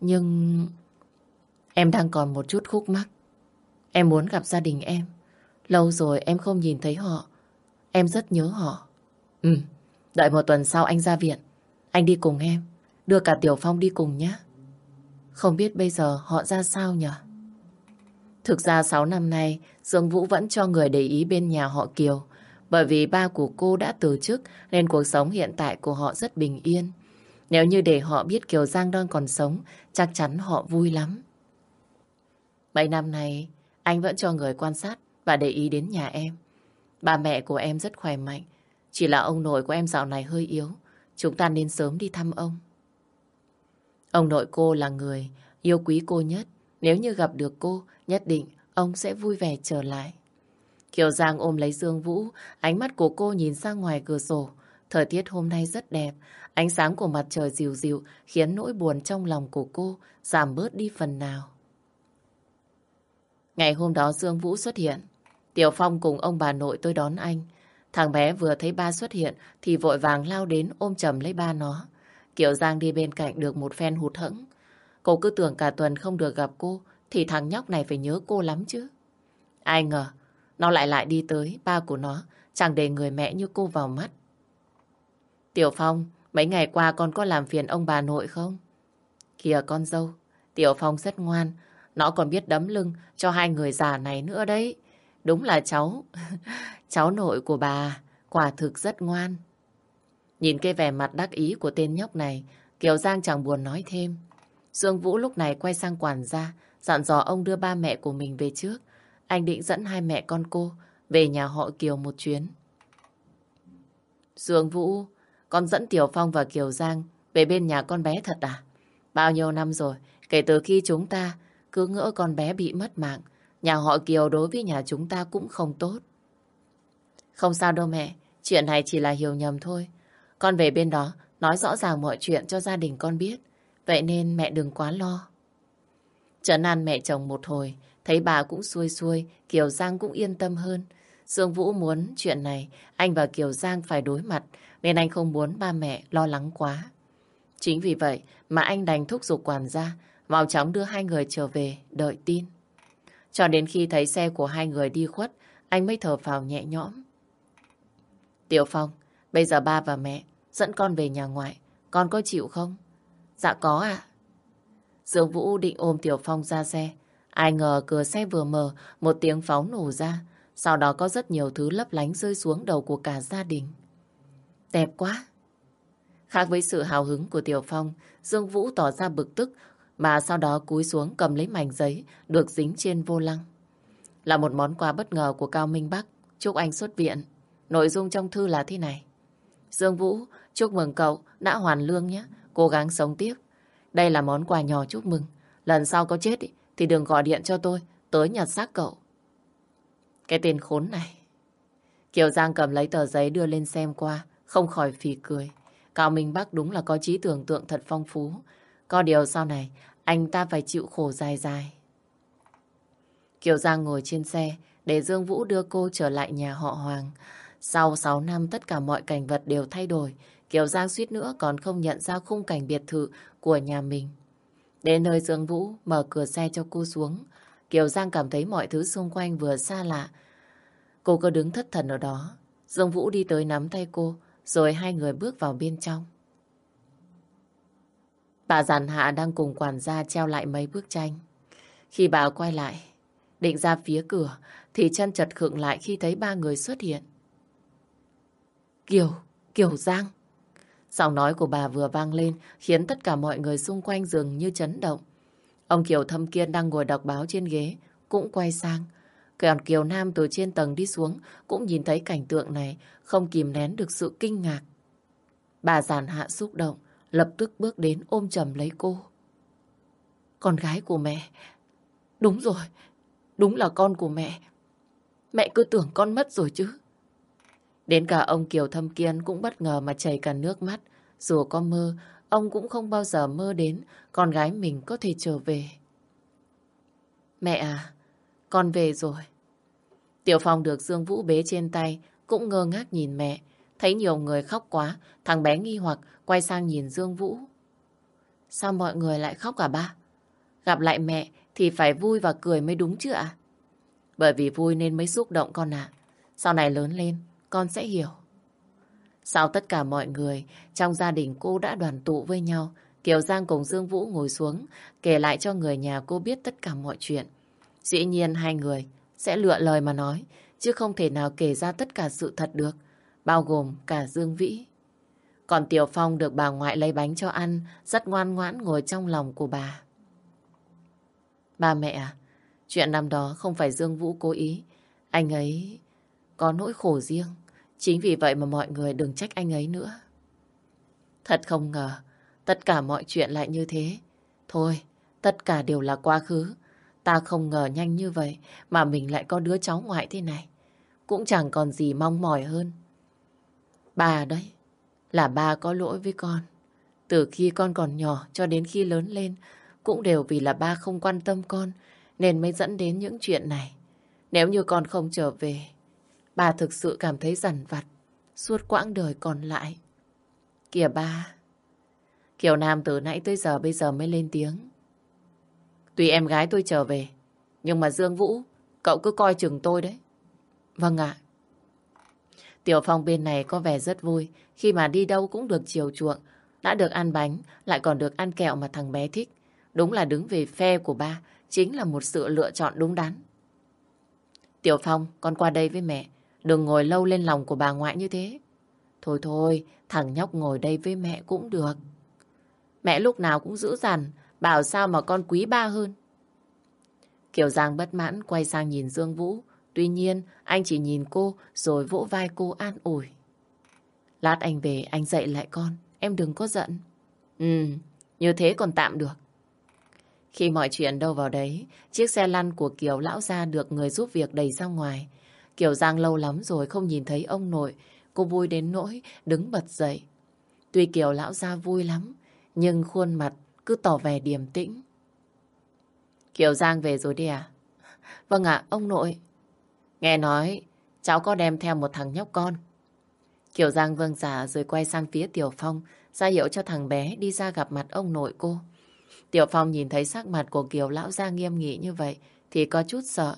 Nhưng em đang còn một chút khúc mắc. Em muốn gặp gia đình em. Lâu rồi em không nhìn thấy họ. Em rất nhớ họ. Ừ, đợi một tuần sau anh ra viện. Anh đi cùng em. Đưa cả Tiểu Phong đi cùng nhé. Không biết bây giờ họ ra sao nhỉ? Thực ra 6 năm nay, Dương Vũ vẫn cho người để ý bên nhà họ Kiều. Bởi vì ba của cô đã từ chức nên cuộc sống hiện tại của họ rất bình yên. Nếu như để họ biết Kiều Giang đang còn sống, chắc chắn họ vui lắm. Mấy năm nay, anh vẫn cho người quan sát và để ý đến nhà em. Ba mẹ của em rất khỏe mạnh. Chỉ là ông nội của em dạo này hơi yếu. Chúng ta nên sớm đi thăm ông. Ông nội cô là người yêu quý cô nhất. Nếu như gặp được cô, nhất định ông sẽ vui vẻ trở lại. Kiều Giang ôm lấy Dương Vũ, ánh mắt của cô nhìn sang ngoài cửa sổ. Thời tiết hôm nay rất đẹp, ánh sáng của mặt trời dịu dịu khiến nỗi buồn trong lòng của cô giảm bớt đi phần nào. Ngày hôm đó Dương Vũ xuất hiện. Tiểu Phong cùng ông bà nội tôi đón anh. Thằng bé vừa thấy ba xuất hiện thì vội vàng lao đến ôm chầm lấy ba nó. Kiều Giang đi bên cạnh được một phen hụt hẫng. Cô cứ tưởng cả tuần không được gặp cô thì thằng nhóc này phải nhớ cô lắm chứ. Ai ngờ, nó lại lại đi tới, ba của nó chẳng để người mẹ như cô vào mắt. Tiểu Phong, mấy ngày qua con có làm phiền ông bà nội không? Kìa con dâu, Tiểu Phong rất ngoan, nó còn biết đấm lưng cho hai người già này nữa đấy. Đúng là cháu, cháu nội của bà, quả thực rất ngoan. Nhìn cái vẻ mặt đắc ý của tên nhóc này, Kiều Giang chẳng buồn nói thêm. Dương Vũ lúc này quay sang quản gia, dặn dò ông đưa ba mẹ của mình về trước. Anh định dẫn hai mẹ con cô về nhà họ Kiều một chuyến. Dương Vũ, con dẫn Tiểu Phong và Kiều Giang về bên nhà con bé thật à? Bao nhiêu năm rồi, kể từ khi chúng ta cứ ngỡ con bé bị mất mạng, nhà họ Kiều đối với nhà chúng ta cũng không tốt. Không sao đâu mẹ, chuyện này chỉ là hiểu nhầm thôi. Con về bên đó, nói rõ ràng mọi chuyện cho gia đình con biết. Vậy nên mẹ đừng quá lo. Trấn an mẹ chồng một hồi, thấy bà cũng xuôi xuôi, Kiều Giang cũng yên tâm hơn. Dương Vũ muốn chuyện này, anh và Kiều Giang phải đối mặt, nên anh không muốn ba mẹ lo lắng quá. Chính vì vậy mà anh đành thúc giục quản gia, mau chóng đưa hai người trở về, đợi tin. Cho đến khi thấy xe của hai người đi khuất, anh mới thở phào nhẹ nhõm. Tiểu Phong, bây giờ ba và mẹ dẫn con về nhà ngoại, con có chịu không? Dạ có ạ. Dương Vũ định ôm Tiểu Phong ra xe. Ai ngờ cửa xe vừa mở, một tiếng pháo nổ ra. Sau đó có rất nhiều thứ lấp lánh rơi xuống đầu của cả gia đình. Đẹp quá. Khác với sự hào hứng của Tiểu Phong, Dương Vũ tỏ ra bực tức mà sau đó cúi xuống cầm lấy mảnh giấy được dính trên vô lăng. Là một món quà bất ngờ của Cao Minh Bắc, chúc anh xuất viện. Nội dung trong thư là thế này. Dương Vũ, chúc mừng cậu đã hoàn lương nhé, cố gắng sống tiếp. Đây là món quà nhỏ chúc mừng. Lần sau có chết thì đừng gọi điện cho tôi, tới nhặt xác cậu. Cái tên khốn này. Kiều Giang cầm lấy tờ giấy đưa lên xem qua, không khỏi phì cười. Cao Minh Bắc đúng là có trí tưởng tượng thật phong phú. Có điều sau này, anh ta phải chịu khổ dài dài. Kiều Giang ngồi trên xe, để Dương Vũ đưa cô trở lại nhà họ Hoàng. Sau 6 năm tất cả mọi cảnh vật đều thay đổi. Kiều Giang suýt nữa còn không nhận ra khung cảnh biệt thự của nhà mình. Đến nơi Dương Vũ mở cửa xe cho cô xuống. Kiều Giang cảm thấy mọi thứ xung quanh vừa xa lạ. Cô cứ đứng thất thần ở đó. Dương Vũ đi tới nắm tay cô, rồi hai người bước vào bên trong. Bà giàn hạ đang cùng quản gia treo lại mấy bức tranh. Khi bà quay lại, định ra phía cửa, thì chân chật khựng lại khi thấy ba người xuất hiện. Kiều, Kiều Giang. Giọng nói của bà vừa vang lên khiến tất cả mọi người xung quanh dường như chấn động. Ông Kiều Thâm Kiên đang ngồi đọc báo trên ghế, cũng quay sang. Còn Kiều Nam từ trên tầng đi xuống cũng nhìn thấy cảnh tượng này, không kìm nén được sự kinh ngạc. Bà giàn hạ xúc động, lập tức bước đến ôm chầm lấy cô. Con gái của mẹ. Đúng rồi, đúng là con của mẹ. Mẹ cứ tưởng con mất rồi chứ. Đến cả ông Kiều Thâm Kiên cũng bất ngờ mà chảy cả nước mắt. Dù có mơ, ông cũng không bao giờ mơ đến con gái mình có thể trở về. Mẹ à, con về rồi. Tiểu Phong được Dương Vũ bế trên tay, cũng ngơ ngác nhìn mẹ. Thấy nhiều người khóc quá, thằng bé nghi hoặc quay sang nhìn Dương Vũ. Sao mọi người lại khóc cả ba? Gặp lại mẹ thì phải vui và cười mới đúng chứ ạ? Bởi vì vui nên mới xúc động con ạ. Sau này lớn lên, con sẽ hiểu. Sau tất cả mọi người, trong gia đình cô đã đoàn tụ với nhau, Kiều Giang cùng Dương Vũ ngồi xuống, kể lại cho người nhà cô biết tất cả mọi chuyện. Dĩ nhiên hai người sẽ lựa lời mà nói, chứ không thể nào kể ra tất cả sự thật được, bao gồm cả Dương Vĩ. Còn Tiểu Phong được bà ngoại lấy bánh cho ăn, rất ngoan ngoãn ngồi trong lòng của bà. Ba mẹ à, chuyện năm đó không phải Dương Vũ cố ý. Anh ấy có nỗi khổ riêng. Chính vì vậy mà mọi người đừng trách anh ấy nữa. Thật không ngờ, tất cả mọi chuyện lại như thế. Thôi, tất cả đều là quá khứ. Ta không ngờ nhanh như vậy mà mình lại có đứa cháu ngoại thế này. Cũng chẳng còn gì mong mỏi hơn. Bà đấy, là ba có lỗi với con. Từ khi con còn nhỏ cho đến khi lớn lên, cũng đều vì là ba không quan tâm con, nên mới dẫn đến những chuyện này. Nếu như con không trở về, bà thực sự cảm thấy dằn vặt suốt quãng đời còn lại. Kìa ba, Kiều Nam từ nãy tới giờ bây giờ mới lên tiếng. Tuy em gái tôi trở về, nhưng mà Dương Vũ, cậu cứ coi chừng tôi đấy. Vâng ạ. Tiểu Phong bên này có vẻ rất vui khi mà đi đâu cũng được chiều chuộng. Đã được ăn bánh, lại còn được ăn kẹo mà thằng bé thích. Đúng là đứng về phe của ba, chính là một sự lựa chọn đúng đắn. Tiểu Phong, con qua đây với mẹ. Đừng ngồi lâu lên lòng của bà ngoại như thế. Thôi thôi, thằng nhóc ngồi đây với mẹ cũng được. Mẹ lúc nào cũng giữ dằn, bảo sao mà con quý ba hơn. Kiều Giang bất mãn quay sang nhìn Dương Vũ. Tuy nhiên, anh chỉ nhìn cô rồi vỗ vai cô an ủi. Lát anh về, anh dạy lại con. Em đừng có giận. Ừ, như thế còn tạm được. Khi mọi chuyện đâu vào đấy, chiếc xe lăn của Kiều lão gia được người giúp việc đẩy ra ngoài. Kiều Giang lâu lắm rồi không nhìn thấy ông nội. Cô vui đến nỗi đứng bật dậy. Tuy Kiều lão gia vui lắm, nhưng khuôn mặt cứ tỏ vẻ điềm tĩnh. Kiều Giang về rồi đi à? Vâng ạ, ông nội. Nghe nói, cháu có đem theo một thằng nhóc con. Kiều Giang vâng giả rồi quay sang phía Tiểu Phong, ra hiệu cho thằng bé đi ra gặp mặt ông nội cô. Tiểu Phong nhìn thấy sắc mặt của Kiều lão gia nghiêm nghị như vậy thì có chút sợ.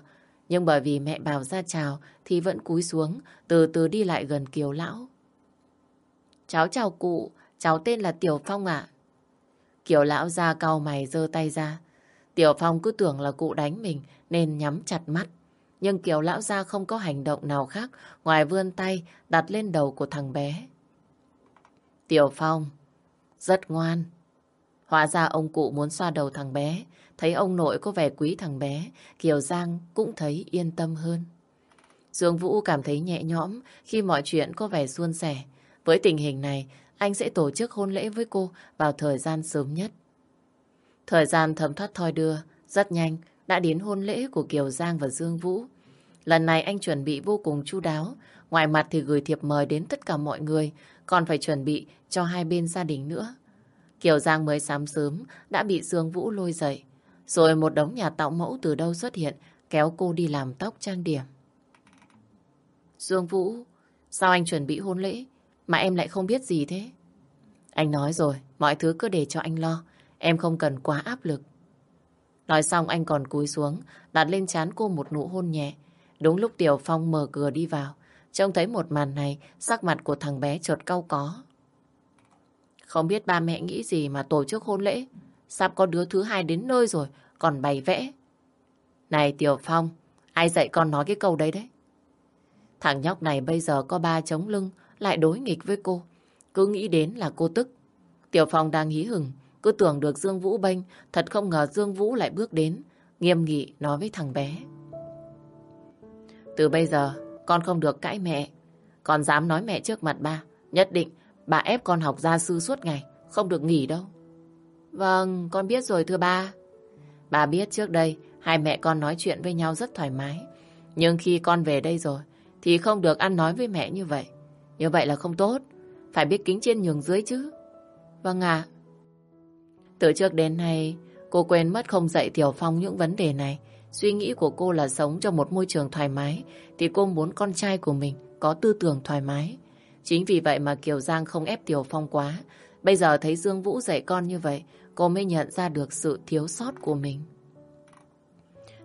Nhưng bởi vì mẹ bảo ra chào thì vẫn cúi xuống, từ từ đi lại gần Kiều lão. Cháu chào cụ, cháu tên là Tiểu Phong ạ. Kiều lão ra cau mày giơ tay ra. Tiểu Phong cứ tưởng là cụ đánh mình nên nhắm chặt mắt. Nhưng Kiều lão ra không có hành động nào khác ngoài vươn tay đặt lên đầu của thằng bé. Tiểu Phong, rất ngoan. Hóa ra ông cụ muốn xoa đầu thằng bé, thấy ông nội có vẻ quý thằng bé, Kiều Giang cũng thấy yên tâm hơn. Dương Vũ cảm thấy nhẹ nhõm khi mọi chuyện có vẻ suôn sẻ. Với tình hình này, anh sẽ tổ chức hôn lễ với cô vào thời gian sớm nhất. Thời gian thấm thoát thoi đưa, rất nhanh, đã đến hôn lễ của Kiều Giang và Dương Vũ. Lần này anh chuẩn bị vô cùng chu đáo, ngoài mặt thì gửi thiệp mời đến tất cả mọi người, còn phải chuẩn bị cho hai bên gia đình nữa. Kiều Giang mới sám sớm đã bị Dương Vũ lôi dậy, rồi một đống nhà tạo mẫu từ đâu xuất hiện, kéo cô đi làm tóc trang điểm. Dương Vũ, sao anh chuẩn bị hôn lễ mà em lại không biết gì thế? Anh nói rồi, mọi thứ cứ để cho anh lo, em không cần quá áp lực. Nói xong anh còn cúi xuống, đặt lên trán cô một nụ hôn nhẹ. Đúng lúc Tiểu Phong mở cửa đi vào, trông thấy một màn này, sắc mặt của thằng bé chợt cau có. Không biết ba mẹ nghĩ gì mà tổ chức hôn lễ. Sắp có đứa thứ hai đến nơi rồi, còn bày vẽ. Này Tiểu Phong, ai dạy con nói cái câu đấy đấy? Thằng nhóc này bây giờ có ba chống lưng, lại đối nghịch với cô. Cứ nghĩ đến là cô tức. Tiểu Phong đang hí hửng, cứ tưởng được Dương Vũ bênh, thật không ngờ Dương Vũ lại bước đến, nghiêm nghị nói với thằng bé. Từ bây giờ, con không được cãi mẹ. Con dám nói mẹ trước mặt ba. Nhất định, bà ép con học gia sư suốt ngày, không được nghỉ đâu. Vâng, con biết rồi thưa ba. Bà biết trước đây, hai mẹ con nói chuyện với nhau rất thoải mái. Nhưng khi con về đây rồi, thì không được ăn nói với mẹ như vậy. Như vậy là không tốt. Phải biết kính trên nhường dưới chứ. Vâng ạ. Từ trước đến nay, cô quên mất không dạy Tiểu Phong những vấn đề này. Suy nghĩ của cô là sống trong một môi trường thoải mái, thì cô muốn con trai của mình có tư tưởng thoải mái. Chính vì vậy mà Kiều Giang không ép Tiểu Phong quá. Bây giờ thấy Dương Vũ dạy con như vậy, cô mới nhận ra được sự thiếu sót của mình.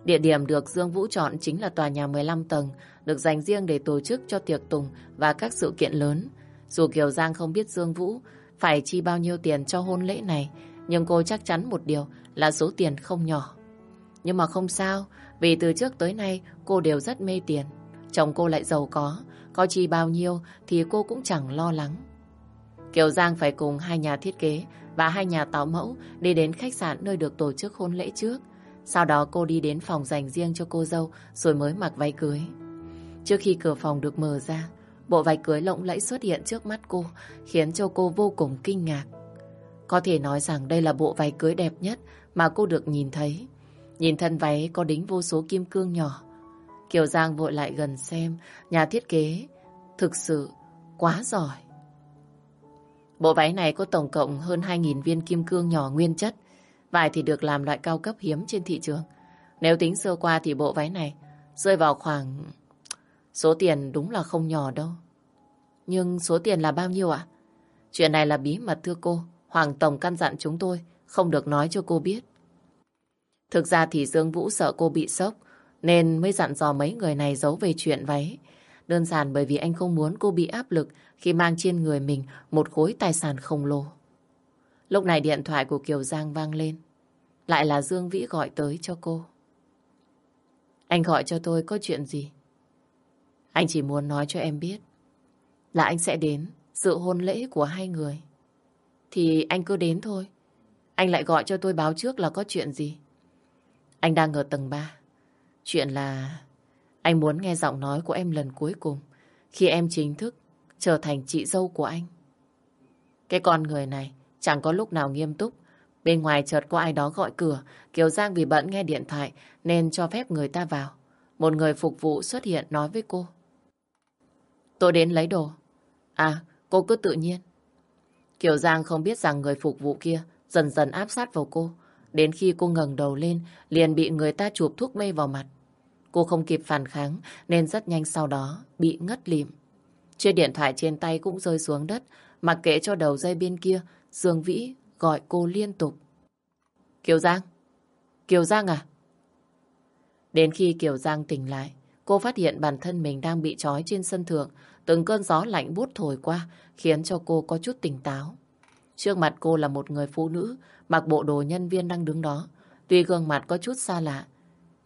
Địa điểm được Dương Vũ chọn chính là tòa nhà 15 tầng, được dành riêng để tổ chức cho tiệc tùng và các sự kiện lớn. Dù Kiều Giang không biết Dương Vũ phải chi bao nhiêu tiền cho hôn lễ này, nhưng cô chắc chắn một điều là số tiền không nhỏ. Nhưng mà không sao, vì từ trước tới nay cô đều rất mê tiền. Chồng cô lại giàu có, có chi bao nhiêu thì cô cũng chẳng lo lắng. Kiều Giang phải cùng hai nhà thiết kế và hai nhà tạo mẫu đi đến khách sạn nơi được tổ chức hôn lễ trước. Sau đó cô đi đến phòng dành riêng cho cô dâu rồi mới mặc váy cưới. Trước khi cửa phòng được mở ra, bộ váy cưới lộng lẫy xuất hiện trước mắt cô khiến cho cô vô cùng kinh ngạc. Có thể nói rằng đây là bộ váy cưới đẹp nhất mà cô được nhìn thấy. Nhìn thân váy có đính vô số kim cương nhỏ. Kiều Giang vội lại gần xem nhà thiết kế thực sự quá giỏi. Bộ váy này có tổng cộng hơn 2.000 viên kim cương nhỏ nguyên chất. Vải thì được làm loại cao cấp hiếm trên thị trường. Nếu tính sơ qua thì bộ váy này rơi vào khoảng... Số tiền đúng là không nhỏ đâu. Nhưng số tiền là bao nhiêu ạ? Chuyện này là bí mật thưa cô. Hoàng Tổng căn dặn chúng tôi không được nói cho cô biết. Thực ra thì Dương Vũ sợ cô bị sốc, nên mới dặn dò mấy người này giấu về chuyện váy. Đơn giản bởi vì anh không muốn cô bị áp lực khi mang trên người mình một khối tài sản khổng lồ. Lúc này điện thoại của Kiều Giang vang lên. Lại là Dương Vĩ gọi tới cho cô. Anh gọi cho tôi có chuyện gì? Anh chỉ muốn nói cho em biết là anh sẽ đến sự hôn lễ của hai người. Thì anh cứ đến thôi. Anh lại gọi cho tôi báo trước là có chuyện gì. Anh đang ở tầng 3. Chuyện là anh muốn nghe giọng nói của em lần cuối cùng khi em chính thức trở thành chị dâu của anh. Cái con người này chẳng có lúc nào nghiêm túc. Bên ngoài chợt có ai đó gọi cửa. Kiều Giang vì bận nghe điện thoại nên cho phép người ta vào. Một người phục vụ xuất hiện nói với cô. Tôi đến lấy đồ. À, cô cứ tự nhiên. Kiều Giang không biết rằng người phục vụ kia dần dần áp sát vào cô. Đến khi cô ngẩng đầu lên, liền bị người ta chụp thuốc mê vào mặt. Cô không kịp phản kháng, nên rất nhanh sau đó bị ngất lịm. Chiếc điện thoại trên tay cũng rơi xuống đất, mặc kệ cho đầu dây bên kia, Dương Vĩ gọi cô liên tục. Kiều Giang? Kiều Giang à? Đến khi Kiều Giang tỉnh lại, cô phát hiện bản thân mình đang bị trói trên sân thượng, từng cơn gió lạnh bút thổi qua, khiến cho cô có chút tỉnh táo. Trước mặt cô là một người phụ nữ mặc bộ đồ nhân viên đang đứng đó. Tuy gương mặt có chút xa lạ,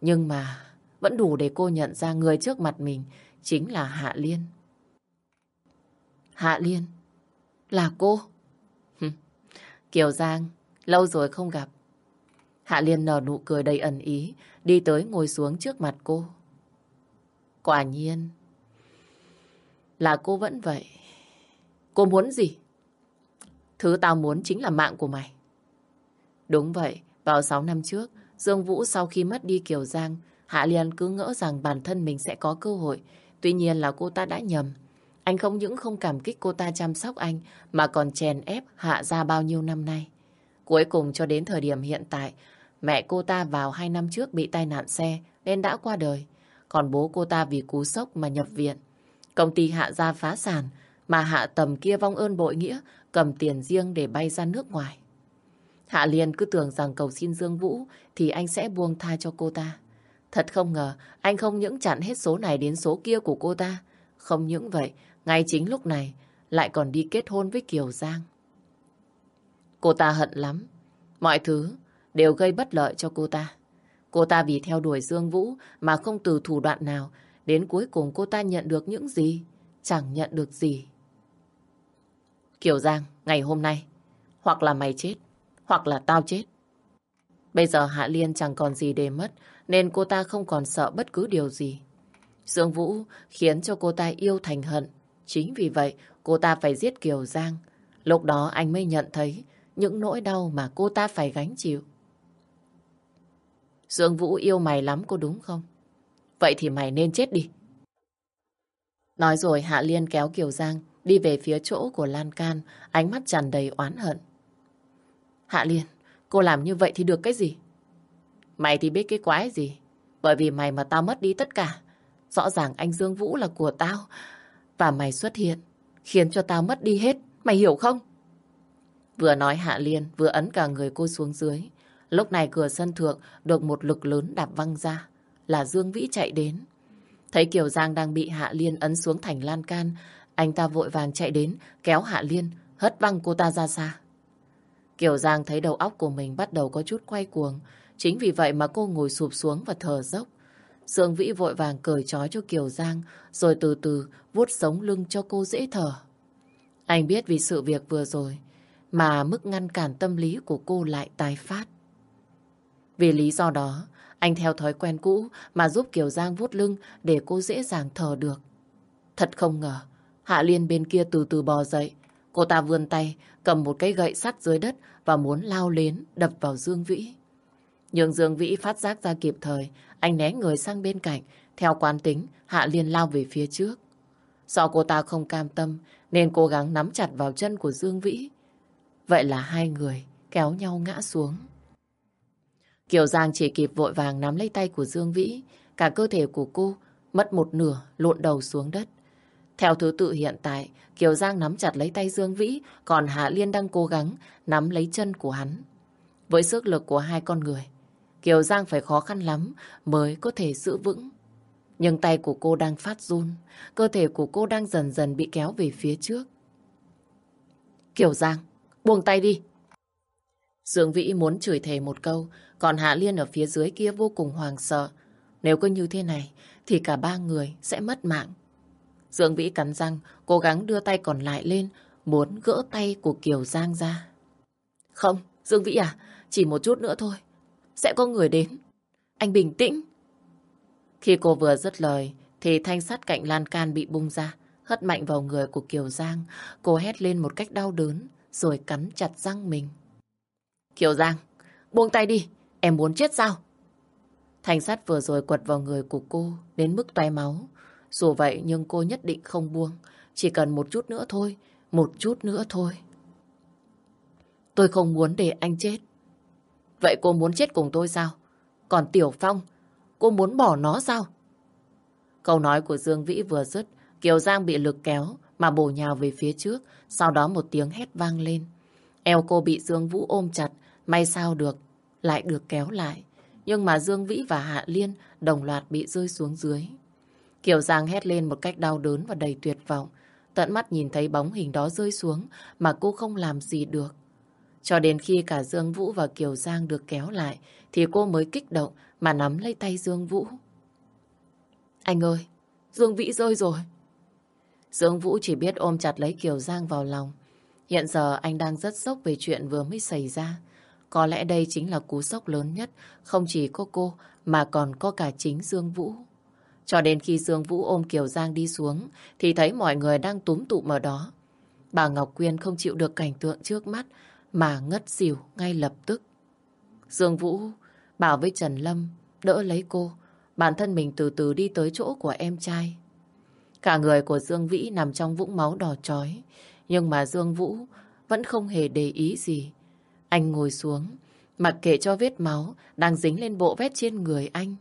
nhưng mà vẫn đủ để cô nhận ra người trước mặt mình chính là Hạ Liên. Hạ Liên? Là cô? Kiều Giang, lâu rồi không gặp. Hạ Liên nở nụ cười đầy ẩn ý, đi tới ngồi xuống trước mặt cô. Quả nhiên là cô vẫn vậy. Cô muốn gì? Thứ tao muốn chính là mạng của mày. Đúng vậy, vào 6 năm trước, Dương Vũ sau khi mất đi Kiều Giang, Hạ Liên cứ ngỡ rằng bản thân mình sẽ có cơ hội. Tuy nhiên là cô ta đã nhầm. Anh không những không cảm kích cô ta chăm sóc anh, mà còn chèn ép Hạ ra bao nhiêu năm nay. Cuối cùng cho đến thời điểm hiện tại, mẹ cô ta vào hai năm trước bị tai nạn xe nên đã qua đời. Còn bố cô ta vì cú sốc mà nhập viện. Công ty Hạ gia phá sản, mà Hạ tầm kia vong ơn bội nghĩa, cầm tiền riêng để bay ra nước ngoài. Hạ Liên cứ tưởng rằng cầu xin Dương Vũ thì anh sẽ buông tha cho cô ta. Thật không ngờ, anh không những chặn hết số này đến số kia của cô ta. Không những vậy, ngay chính lúc này, lại còn đi kết hôn với Kiều Giang. Cô ta hận lắm. Mọi thứ đều gây bất lợi cho cô ta. Cô ta vì theo đuổi Dương Vũ mà không từ thủ đoạn nào. Đến cuối cùng cô ta nhận được những gì? Chẳng nhận được gì. Kiều Giang, ngày hôm nay, hoặc là mày chết, hoặc là tao chết. Bây giờ Hạ Liên chẳng còn gì để mất, nên cô ta không còn sợ bất cứ điều gì. Dương Vũ khiến cho cô ta yêu thành hận. Chính vì vậy, cô ta phải giết Kiều Giang. Lúc đó anh mới nhận thấy những nỗi đau mà cô ta phải gánh chịu. Dương Vũ yêu mày lắm cô đúng không? Vậy thì mày nên chết đi. Nói rồi Hạ Liên kéo Kiều Giang đi về phía chỗ của Lan Can, ánh mắt tràn đầy oán hận. Hạ Liên, cô làm như vậy thì được cái gì? Mày thì biết cái quái gì? Bởi vì mày mà tao mất đi tất cả. Rõ ràng anh Dương Vũ là của tao. Và mày xuất hiện, khiến cho tao mất đi hết. Mày hiểu không? Vừa nói Hạ Liên, vừa ấn cả người cô xuống dưới. Lúc này cửa sân thượng được một lực lớn đạp văng ra. Là Dương Vĩ chạy đến. Thấy Kiều Giang đang bị Hạ Liên ấn xuống thành lan can, anh ta vội vàng chạy đến, kéo Hạ Liên, hất văng cô ta ra xa. Kiều Giang thấy đầu óc của mình bắt đầu có chút quay cuồng. Chính vì vậy mà cô ngồi sụp xuống và thở dốc. Dương Vĩ vội vàng cởi trói cho Kiều Giang, rồi từ từ vuốt sống lưng cho cô dễ thở. Anh biết vì sự việc vừa rồi, mà mức ngăn cản tâm lý của cô lại tái phát. Vì lý do đó, anh theo thói quen cũ mà giúp Kiều Giang vuốt lưng để cô dễ dàng thở được. Thật không ngờ, Hạ Liên bên kia từ từ bò dậy. Cô ta vươn tay, cầm một cái gậy sắt dưới đất và muốn lao lên đập vào Dương Vĩ. Nhưng Dương Vĩ phát giác ra kịp thời, anh né người sang bên cạnh. Theo quán tính, Hạ Liên lao về phía trước. Do cô ta không cam tâm, nên cố gắng nắm chặt vào chân của Dương Vĩ. Vậy là hai người kéo nhau ngã xuống. Kiều Giang chỉ kịp vội vàng nắm lấy tay của Dương Vĩ. Cả cơ thể của cô mất một nửa lộn đầu xuống đất. Theo thứ tự hiện tại, Kiều Giang nắm chặt lấy tay Dương Vĩ, còn Hạ Liên đang cố gắng nắm lấy chân của hắn. Với sức lực của hai con người, Kiều Giang phải khó khăn lắm mới có thể giữ vững. Nhưng tay của cô đang phát run, cơ thể của cô đang dần dần bị kéo về phía trước. Kiều Giang, buông tay đi. Dương Vĩ muốn chửi thề một câu, còn Hạ Liên ở phía dưới kia vô cùng hoàng sợ. Nếu cứ như thế này, thì cả ba người sẽ mất mạng. Dương Vĩ cắn răng, cố gắng đưa tay còn lại lên, muốn gỡ tay của Kiều Giang ra. Không, Dương Vĩ à, chỉ một chút nữa thôi. Sẽ có người đến. Anh bình tĩnh. Khi cô vừa dứt lời, thì thanh sắt cạnh lan can bị bung ra, hất mạnh vào người của Kiều Giang. Cô hét lên một cách đau đớn, rồi cắn chặt răng mình. Kiều Giang, buông tay đi, em muốn chết sao? Thanh sắt vừa rồi quật vào người của cô đến mức toái máu. Dù vậy nhưng cô nhất định không buông. Chỉ cần một chút nữa thôi, một chút nữa thôi. Tôi không muốn để anh chết. Vậy cô muốn chết cùng tôi sao? Còn Tiểu Phong, cô muốn bỏ nó sao? Câu nói của Dương Vĩ vừa dứt, Kiều Giang bị lực kéo mà bổ nhào về phía trước, sau đó một tiếng hét vang lên. Eo cô bị Dương Vũ ôm chặt, may sao được, lại được kéo lại. Nhưng mà Dương Vĩ và Hạ Liên đồng loạt bị rơi xuống dưới. Kiều Giang hét lên một cách đau đớn và đầy tuyệt vọng. Tận mắt nhìn thấy bóng hình đó rơi xuống mà cô không làm gì được. Cho đến khi cả Dương Vũ và Kiều Giang được kéo lại thì cô mới kích động mà nắm lấy tay Dương Vũ. Anh ơi, Dương Vĩ rơi rồi. Dương Vũ chỉ biết ôm chặt lấy Kiều Giang vào lòng. Hiện giờ anh đang rất sốc về chuyện vừa mới xảy ra. Có lẽ đây chính là cú sốc lớn nhất, không chỉ có cô mà còn có cả chính Dương Vũ. Cho đến khi Dương Vũ ôm Kiều Giang đi xuống thì thấy mọi người đang túm tụm ở đó. Bà Ngọc Quyên không chịu được cảnh tượng trước mắt mà ngất xỉu ngay lập tức. Dương Vũ bảo với Trần Lâm đỡ lấy cô, bản thân mình từ từ đi tới chỗ của em trai. Cả người của Dương Vĩ nằm trong vũng máu đỏ chói, nhưng mà Dương Vũ vẫn không hề để ý gì. Anh ngồi xuống, mặc kệ cho vết máu đang dính lên bộ vest trên người anh.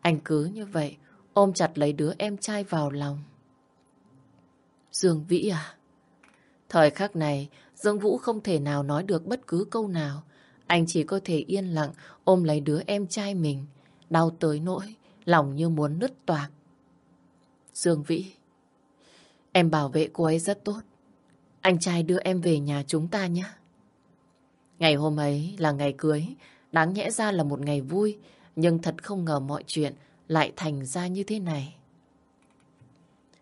Anh cứ như vậy, ôm chặt lấy đứa em trai vào lòng. Dương Vĩ à? Thời khắc này, Dương Vũ không thể nào nói được bất cứ câu nào. Anh chỉ có thể yên lặng ôm lấy đứa em trai mình. Đau tới nỗi, lòng như muốn nứt toạc. Dương Vĩ, em bảo vệ cô ấy rất tốt. Anh trai đưa em về nhà chúng ta nhé. Ngày hôm ấy là ngày cưới, đáng nhẽ ra là một ngày vui, nhưng thật không ngờ mọi chuyện lại thành ra như thế này.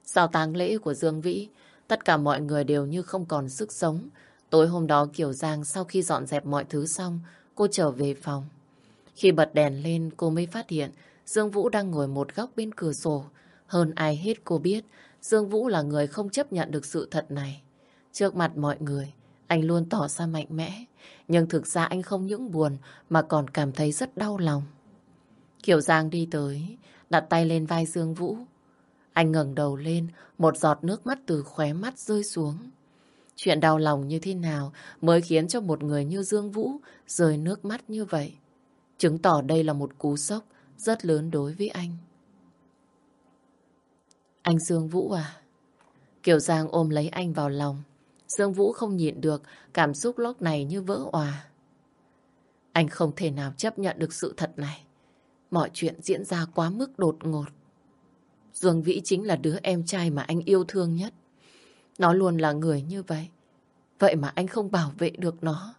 Sau tang lễ của Dương Vĩ, tất cả mọi người đều như không còn sức sống. Tối hôm đó Kiều Giang sau khi dọn dẹp mọi thứ xong, cô trở về phòng. Khi bật đèn lên, cô mới phát hiện Dương Vũ đang ngồi một góc bên cửa sổ. Hơn ai hết cô biết, Dương Vũ là người không chấp nhận được sự thật này. Trước mặt mọi người, anh luôn tỏ ra mạnh mẽ. Nhưng thực ra anh không những buồn mà còn cảm thấy rất đau lòng. Kiều Giang đi tới, đặt tay lên vai Dương Vũ. Anh ngẩng đầu lên, một giọt nước mắt từ khóe mắt rơi xuống. Chuyện đau lòng như thế nào mới khiến cho một người như Dương Vũ rơi nước mắt như vậy? Chứng tỏ đây là một cú sốc rất lớn đối với anh. Anh Dương Vũ à? Kiều Giang ôm lấy anh vào lòng. Dương Vũ không nhịn được, cảm xúc lúc này như vỡ òa. Anh không thể nào chấp nhận được sự thật này. Mọi chuyện diễn ra quá mức đột ngột. Dương Vĩ chính là đứa em trai mà anh yêu thương nhất. Nó luôn là người như vậy. Vậy mà anh không bảo vệ được nó.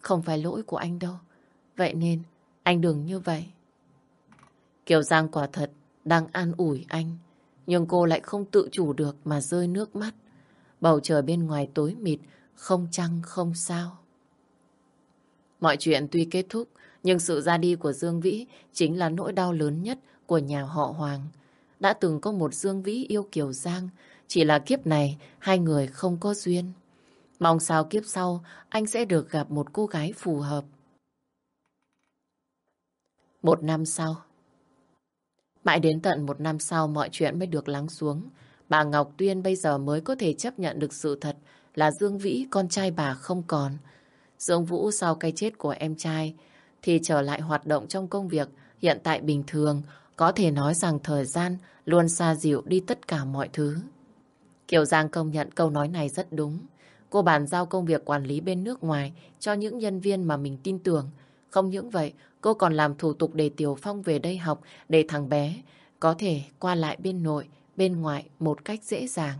Không phải lỗi của anh đâu. Vậy nên anh đừng như vậy. Kiều Giang quả thật đang an ủi anh. Nhưng cô lại không tự chủ được mà rơi nước mắt. Bầu trời bên ngoài tối mịt, không trăng không sao. Mọi chuyện tuy kết thúc, nhưng sự ra đi của Dương Vĩ chính là nỗi đau lớn nhất của nhà họ Hoàng. Đã từng có một Dương Vĩ yêu Kiều Giang, chỉ là kiếp này hai người không có duyên. Mong sao kiếp sau anh sẽ được gặp một cô gái phù hợp. Một năm sau. Mãi đến tận một năm sau mọi chuyện mới được lắng xuống. Bà Ngọc Tuyên bây giờ mới có thể chấp nhận được sự thật là Dương Vĩ, con trai bà không còn. Dương Vũ sau cái chết của em trai thì trở lại hoạt động trong công việc hiện tại bình thường, có thể nói rằng thời gian luôn xa dịu đi tất cả mọi thứ. Kiều Giang công nhận câu nói này rất đúng. Cô bàn giao công việc quản lý bên nước ngoài cho những nhân viên mà mình tin tưởng. Không những vậy, cô còn làm thủ tục để Tiểu Phong về đây học để thằng bé có thể qua lại bên nội, bên ngoại một cách dễ dàng.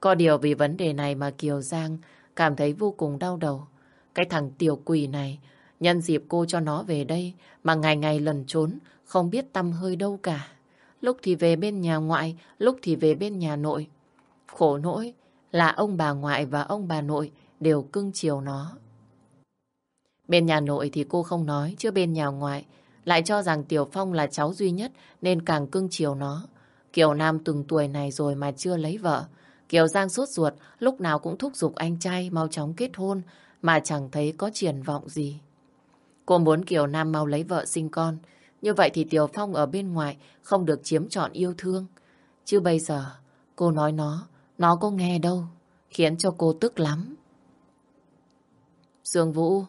Có điều vì vấn đề này mà Kiều Giang cảm thấy vô cùng đau đầu. Cái thằng tiểu quỷ này, nhân dịp cô cho nó về đây mà ngày ngày lần trốn, không biết tâm hơi đâu cả. Lúc thì về bên nhà ngoại, lúc thì về bên nhà nội. Khổ nỗi là ông bà ngoại và ông bà nội đều cưng chiều nó. Bên nhà nội thì cô không nói, chứ bên nhà ngoại lại cho rằng Tiểu Phong là cháu duy nhất nên càng cưng chiều nó. Kiều Nam từng tuổi này rồi mà chưa lấy vợ. Kiều Giang sốt ruột, lúc nào cũng thúc giục anh trai mau chóng kết hôn mà chẳng thấy có triển vọng gì. Cô muốn Kiều Nam mau lấy vợ sinh con. Như vậy thì Tiểu Phong ở bên ngoài không được chiếm trọn yêu thương. Chứ bây giờ cô nói nó, nó có nghe đâu, khiến cho cô tức lắm. Dương Vũ,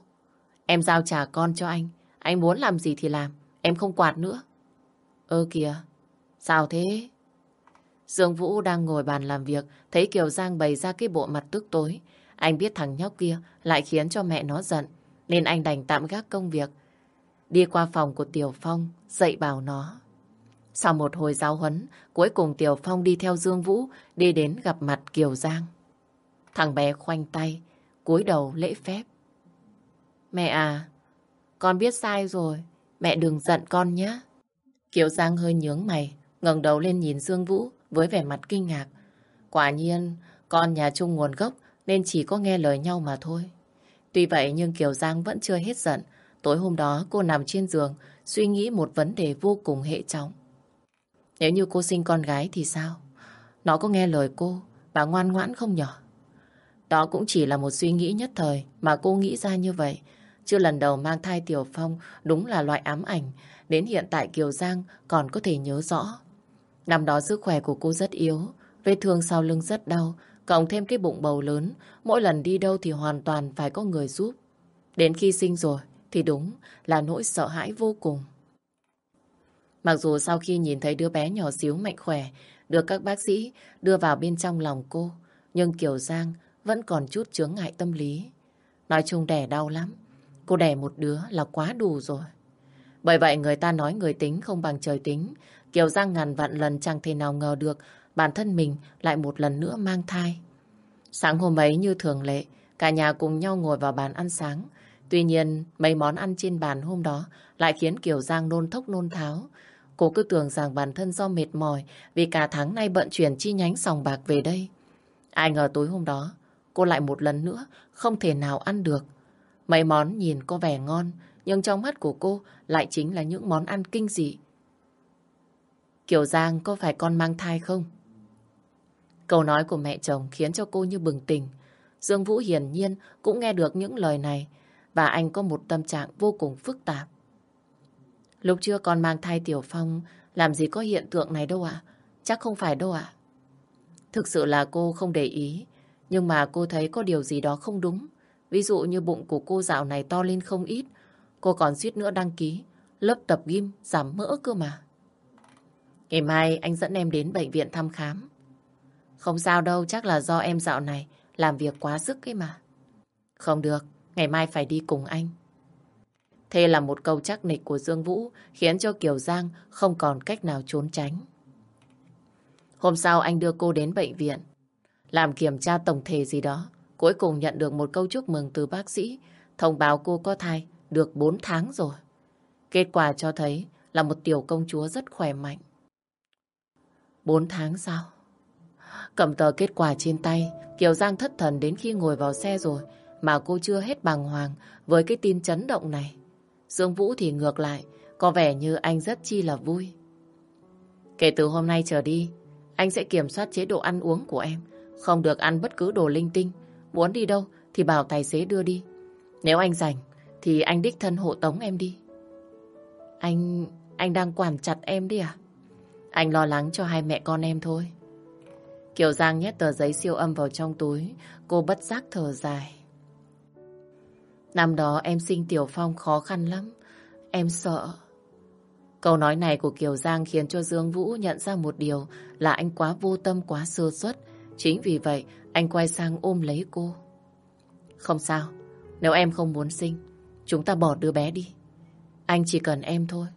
em giao trả con cho anh. Anh muốn làm gì thì làm, em không quạt nữa. Ơ kìa, sao thế? Dương Vũ đang ngồi bàn làm việc, thấy Kiều Giang bày ra cái bộ mặt tức tối. Anh biết thằng nhóc kia lại khiến cho mẹ nó giận, nên anh đành tạm gác công việc. Đi qua phòng của Tiểu Phong, dạy bảo nó. Sau một hồi giáo huấn, cuối cùng Tiểu Phong đi theo Dương Vũ đi đến gặp mặt Kiều Giang. Thằng bé khoanh tay, cúi đầu lễ phép. Mẹ à, con biết sai rồi, mẹ đừng giận con nhé. Kiều Giang hơi nhướng mày, ngẩng đầu lên nhìn Dương Vũ với vẻ mặt kinh ngạc. Quả nhiên, con nhà chung nguồn gốc nên chỉ có nghe lời nhau mà thôi. Tuy vậy nhưng Kiều Giang vẫn chưa hết giận. Tối hôm đó cô nằm trên giường suy nghĩ một vấn đề vô cùng hệ trọng. Nếu như cô sinh con gái thì sao? Nó có nghe lời cô và ngoan ngoãn không nhỏ? Đó cũng chỉ là một suy nghĩ nhất thời mà cô nghĩ ra như vậy. Chưa lần đầu mang thai Tiểu Phong đúng là loại ám ảnh. Đến hiện tại Kiều Giang còn có thể nhớ rõ. Năm đó sức khỏe của cô rất yếu, vết thương sau lưng rất đau, cộng thêm cái bụng bầu lớn, mỗi lần đi đâu thì hoàn toàn phải có người giúp. Đến khi sinh rồi thì đúng là nỗi sợ hãi vô cùng. Mặc dù sau khi nhìn thấy đứa bé nhỏ xíu mạnh khỏe, được các bác sĩ đưa vào bên trong lòng cô, nhưng Kiều Giang vẫn còn chút chướng ngại tâm lý. Nói chung đẻ đau lắm, cô đẻ một đứa là quá đủ rồi. Bởi vậy người ta nói người tính không bằng trời tính, Kiều Giang ngàn vạn lần chẳng thể nào ngờ được bản thân mình lại một lần nữa mang thai. Sáng hôm ấy như thường lệ, cả nhà cùng nhau ngồi vào bàn ăn sáng. Tuy nhiên, mấy món ăn trên bàn hôm đó lại khiến Kiều Giang nôn thốc nôn tháo. Cô cứ tưởng rằng bản thân do mệt mỏi vì cả tháng nay bận chuyển chi nhánh sòng bạc về đây. Ai ngờ tối hôm đó, cô lại một lần nữa không thể nào ăn được. Mấy món nhìn có vẻ ngon, nhưng trong mắt của cô lại chính là những món ăn kinh dị. Kiều Giang có phải con mang thai không? Câu nói của mẹ chồng khiến cho cô như bừng tỉnh. Dương Vũ hiển nhiên cũng nghe được những lời này và anh có một tâm trạng vô cùng phức tạp. Lúc chưa con mang thai Tiểu Phong làm gì có hiện tượng này đâu ạ? Chắc không phải đâu ạ. Thực sự là cô không để ý nhưng mà cô thấy có điều gì đó không đúng. Ví dụ như bụng của cô dạo này to lên không ít cô còn suýt nữa đăng ký lớp tập gym giảm mỡ cơ mà. Ngày mai anh dẫn em đến bệnh viện thăm khám. Không sao đâu, chắc là do em dạo này làm việc quá sức ấy mà. Không được, ngày mai phải đi cùng anh. Thế là một câu chắc nịch của Dương Vũ khiến cho Kiều Giang không còn cách nào trốn tránh. Hôm sau anh đưa cô đến bệnh viện, làm kiểm tra tổng thể gì đó. Cuối cùng nhận được một câu chúc mừng từ bác sĩ, thông báo cô có thai được 4 tháng rồi. Kết quả cho thấy là một tiểu công chúa rất khỏe mạnh. 4 tháng sao? Cầm tờ kết quả trên tay, Kiều Giang thất thần đến khi ngồi vào xe rồi, mà cô chưa hết bàng hoàng với cái tin chấn động này. Dương Vũ thì ngược lại, có vẻ như anh rất chi là vui. Kể từ hôm nay trở đi, anh sẽ kiểm soát chế độ ăn uống của em, không được ăn bất cứ đồ linh tinh. Muốn đi đâu thì bảo tài xế đưa đi. Nếu anh rảnh, thì anh đích thân hộ tống em đi. Anh... anh đang quản chặt em đi à? Anh lo lắng cho hai mẹ con em thôi. Kiều Giang nhét tờ giấy siêu âm vào trong túi, cô bất giác thở dài. Năm đó em sinh Tiểu Phong khó khăn lắm, em sợ. Câu nói này của Kiều Giang khiến cho Dương Vũ nhận ra một điều là anh quá vô tâm, quá sơ suất. Chính vì vậy, anh quay sang ôm lấy cô. Không sao, nếu em không muốn sinh, chúng ta bỏ đứa bé đi. Anh chỉ cần em thôi.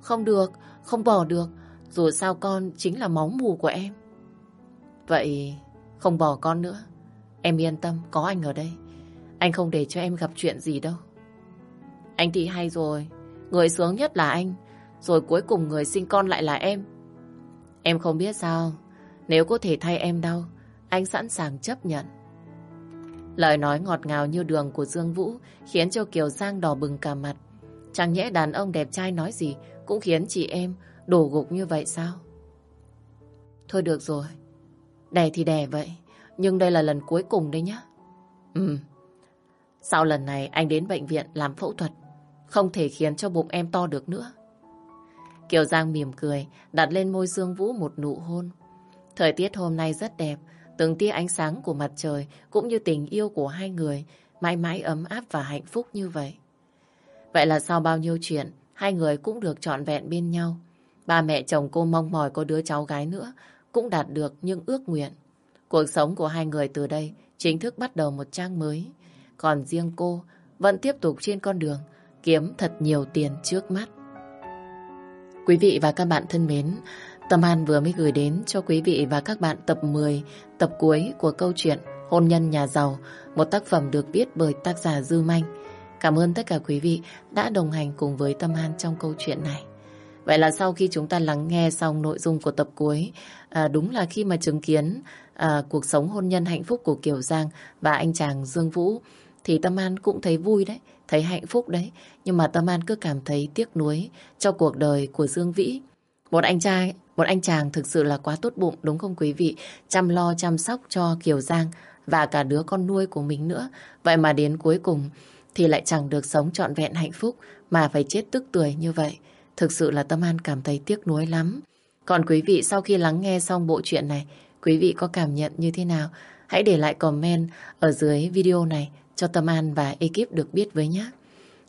Không được, không bỏ được, dù sao con chính là máu mù của em. Vậy không bỏ con nữa. Em yên tâm, có anh ở đây. Anh không để cho em gặp chuyện gì đâu. Anh thì hay rồi. Người sướng nhất là anh. Rồi cuối cùng người sinh con lại là em. Em không biết sao. Nếu có thể thay em đau, anh sẵn sàng chấp nhận. Lời nói ngọt ngào như đường của Dương Vũ khiến cho Kiều Giang đỏ bừng cả mặt. Chẳng nhẽ đàn ông đẹp trai nói gì cũng khiến chị em đổ gục như vậy sao? Thôi được rồi, Đẻ thì đẻ vậy, nhưng đây là lần cuối cùng đấy nhá. Ừ. Sau lần này anh đến bệnh viện làm phẫu thuật, không thể khiến cho bụng em to được nữa. Kiều Giang mỉm cười, đặt lên môi Dương Vũ một nụ hôn. Thời tiết hôm nay rất đẹp, từng tia ánh sáng của mặt trời cũng như tình yêu của hai người mãi mãi ấm áp và hạnh phúc như vậy. Vậy là sau bao nhiêu chuyện, hai người cũng được trọn vẹn bên nhau. Ba mẹ chồng cô mong mỏi có đứa cháu gái nữa cũng đạt được những ước nguyện. Cuộc sống của hai người từ đây chính thức bắt đầu một trang mới. Còn riêng cô vẫn tiếp tục trên con đường kiếm thật nhiều tiền trước mắt. Quý vị và các bạn thân mến, Tâm An vừa mới gửi đến cho quý vị và các bạn tập 10, tập cuối của câu chuyện Hôn nhân nhà giàu, một tác phẩm được viết bởi tác giả Dư Manh. Cảm ơn tất cả quý vị đã đồng hành cùng với Tâm An trong câu chuyện này. Vậy là sau khi chúng ta lắng nghe xong nội dung của tập cuối, à, đúng là khi mà chứng kiến à, cuộc sống hôn nhân hạnh phúc của Kiều Giang và anh chàng Dương Vũ, thì Tâm An cũng thấy vui đấy, thấy hạnh phúc đấy. Nhưng mà Tâm An cứ cảm thấy tiếc nuối cho cuộc đời của Dương Vĩ. Một anh trai, một anh chàng thực sự là quá tốt bụng đúng không quý vị? Chăm lo chăm sóc cho Kiều Giang và cả đứa con nuôi của mình nữa. Vậy mà đến cuối cùng thì lại chẳng được sống trọn vẹn hạnh phúc mà phải chết tức tuổi như vậy. Thực sự là Tâm An cảm thấy tiếc nuối lắm. Còn quý vị sau khi lắng nghe xong bộ chuyện này, quý vị có cảm nhận như thế nào? Hãy để lại comment ở dưới video này cho Tâm An và ekip được biết với nhé.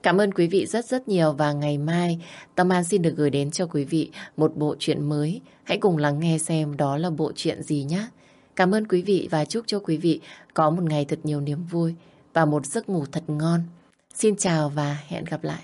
Cảm ơn quý vị rất rất nhiều và ngày mai Tâm An xin được gửi đến cho quý vị một bộ truyện mới. Hãy cùng lắng nghe xem đó là bộ truyện gì nhé. Cảm ơn quý vị và chúc cho quý vị có một ngày thật nhiều niềm vui và một giấc ngủ thật ngon. Xin chào và hẹn gặp lại.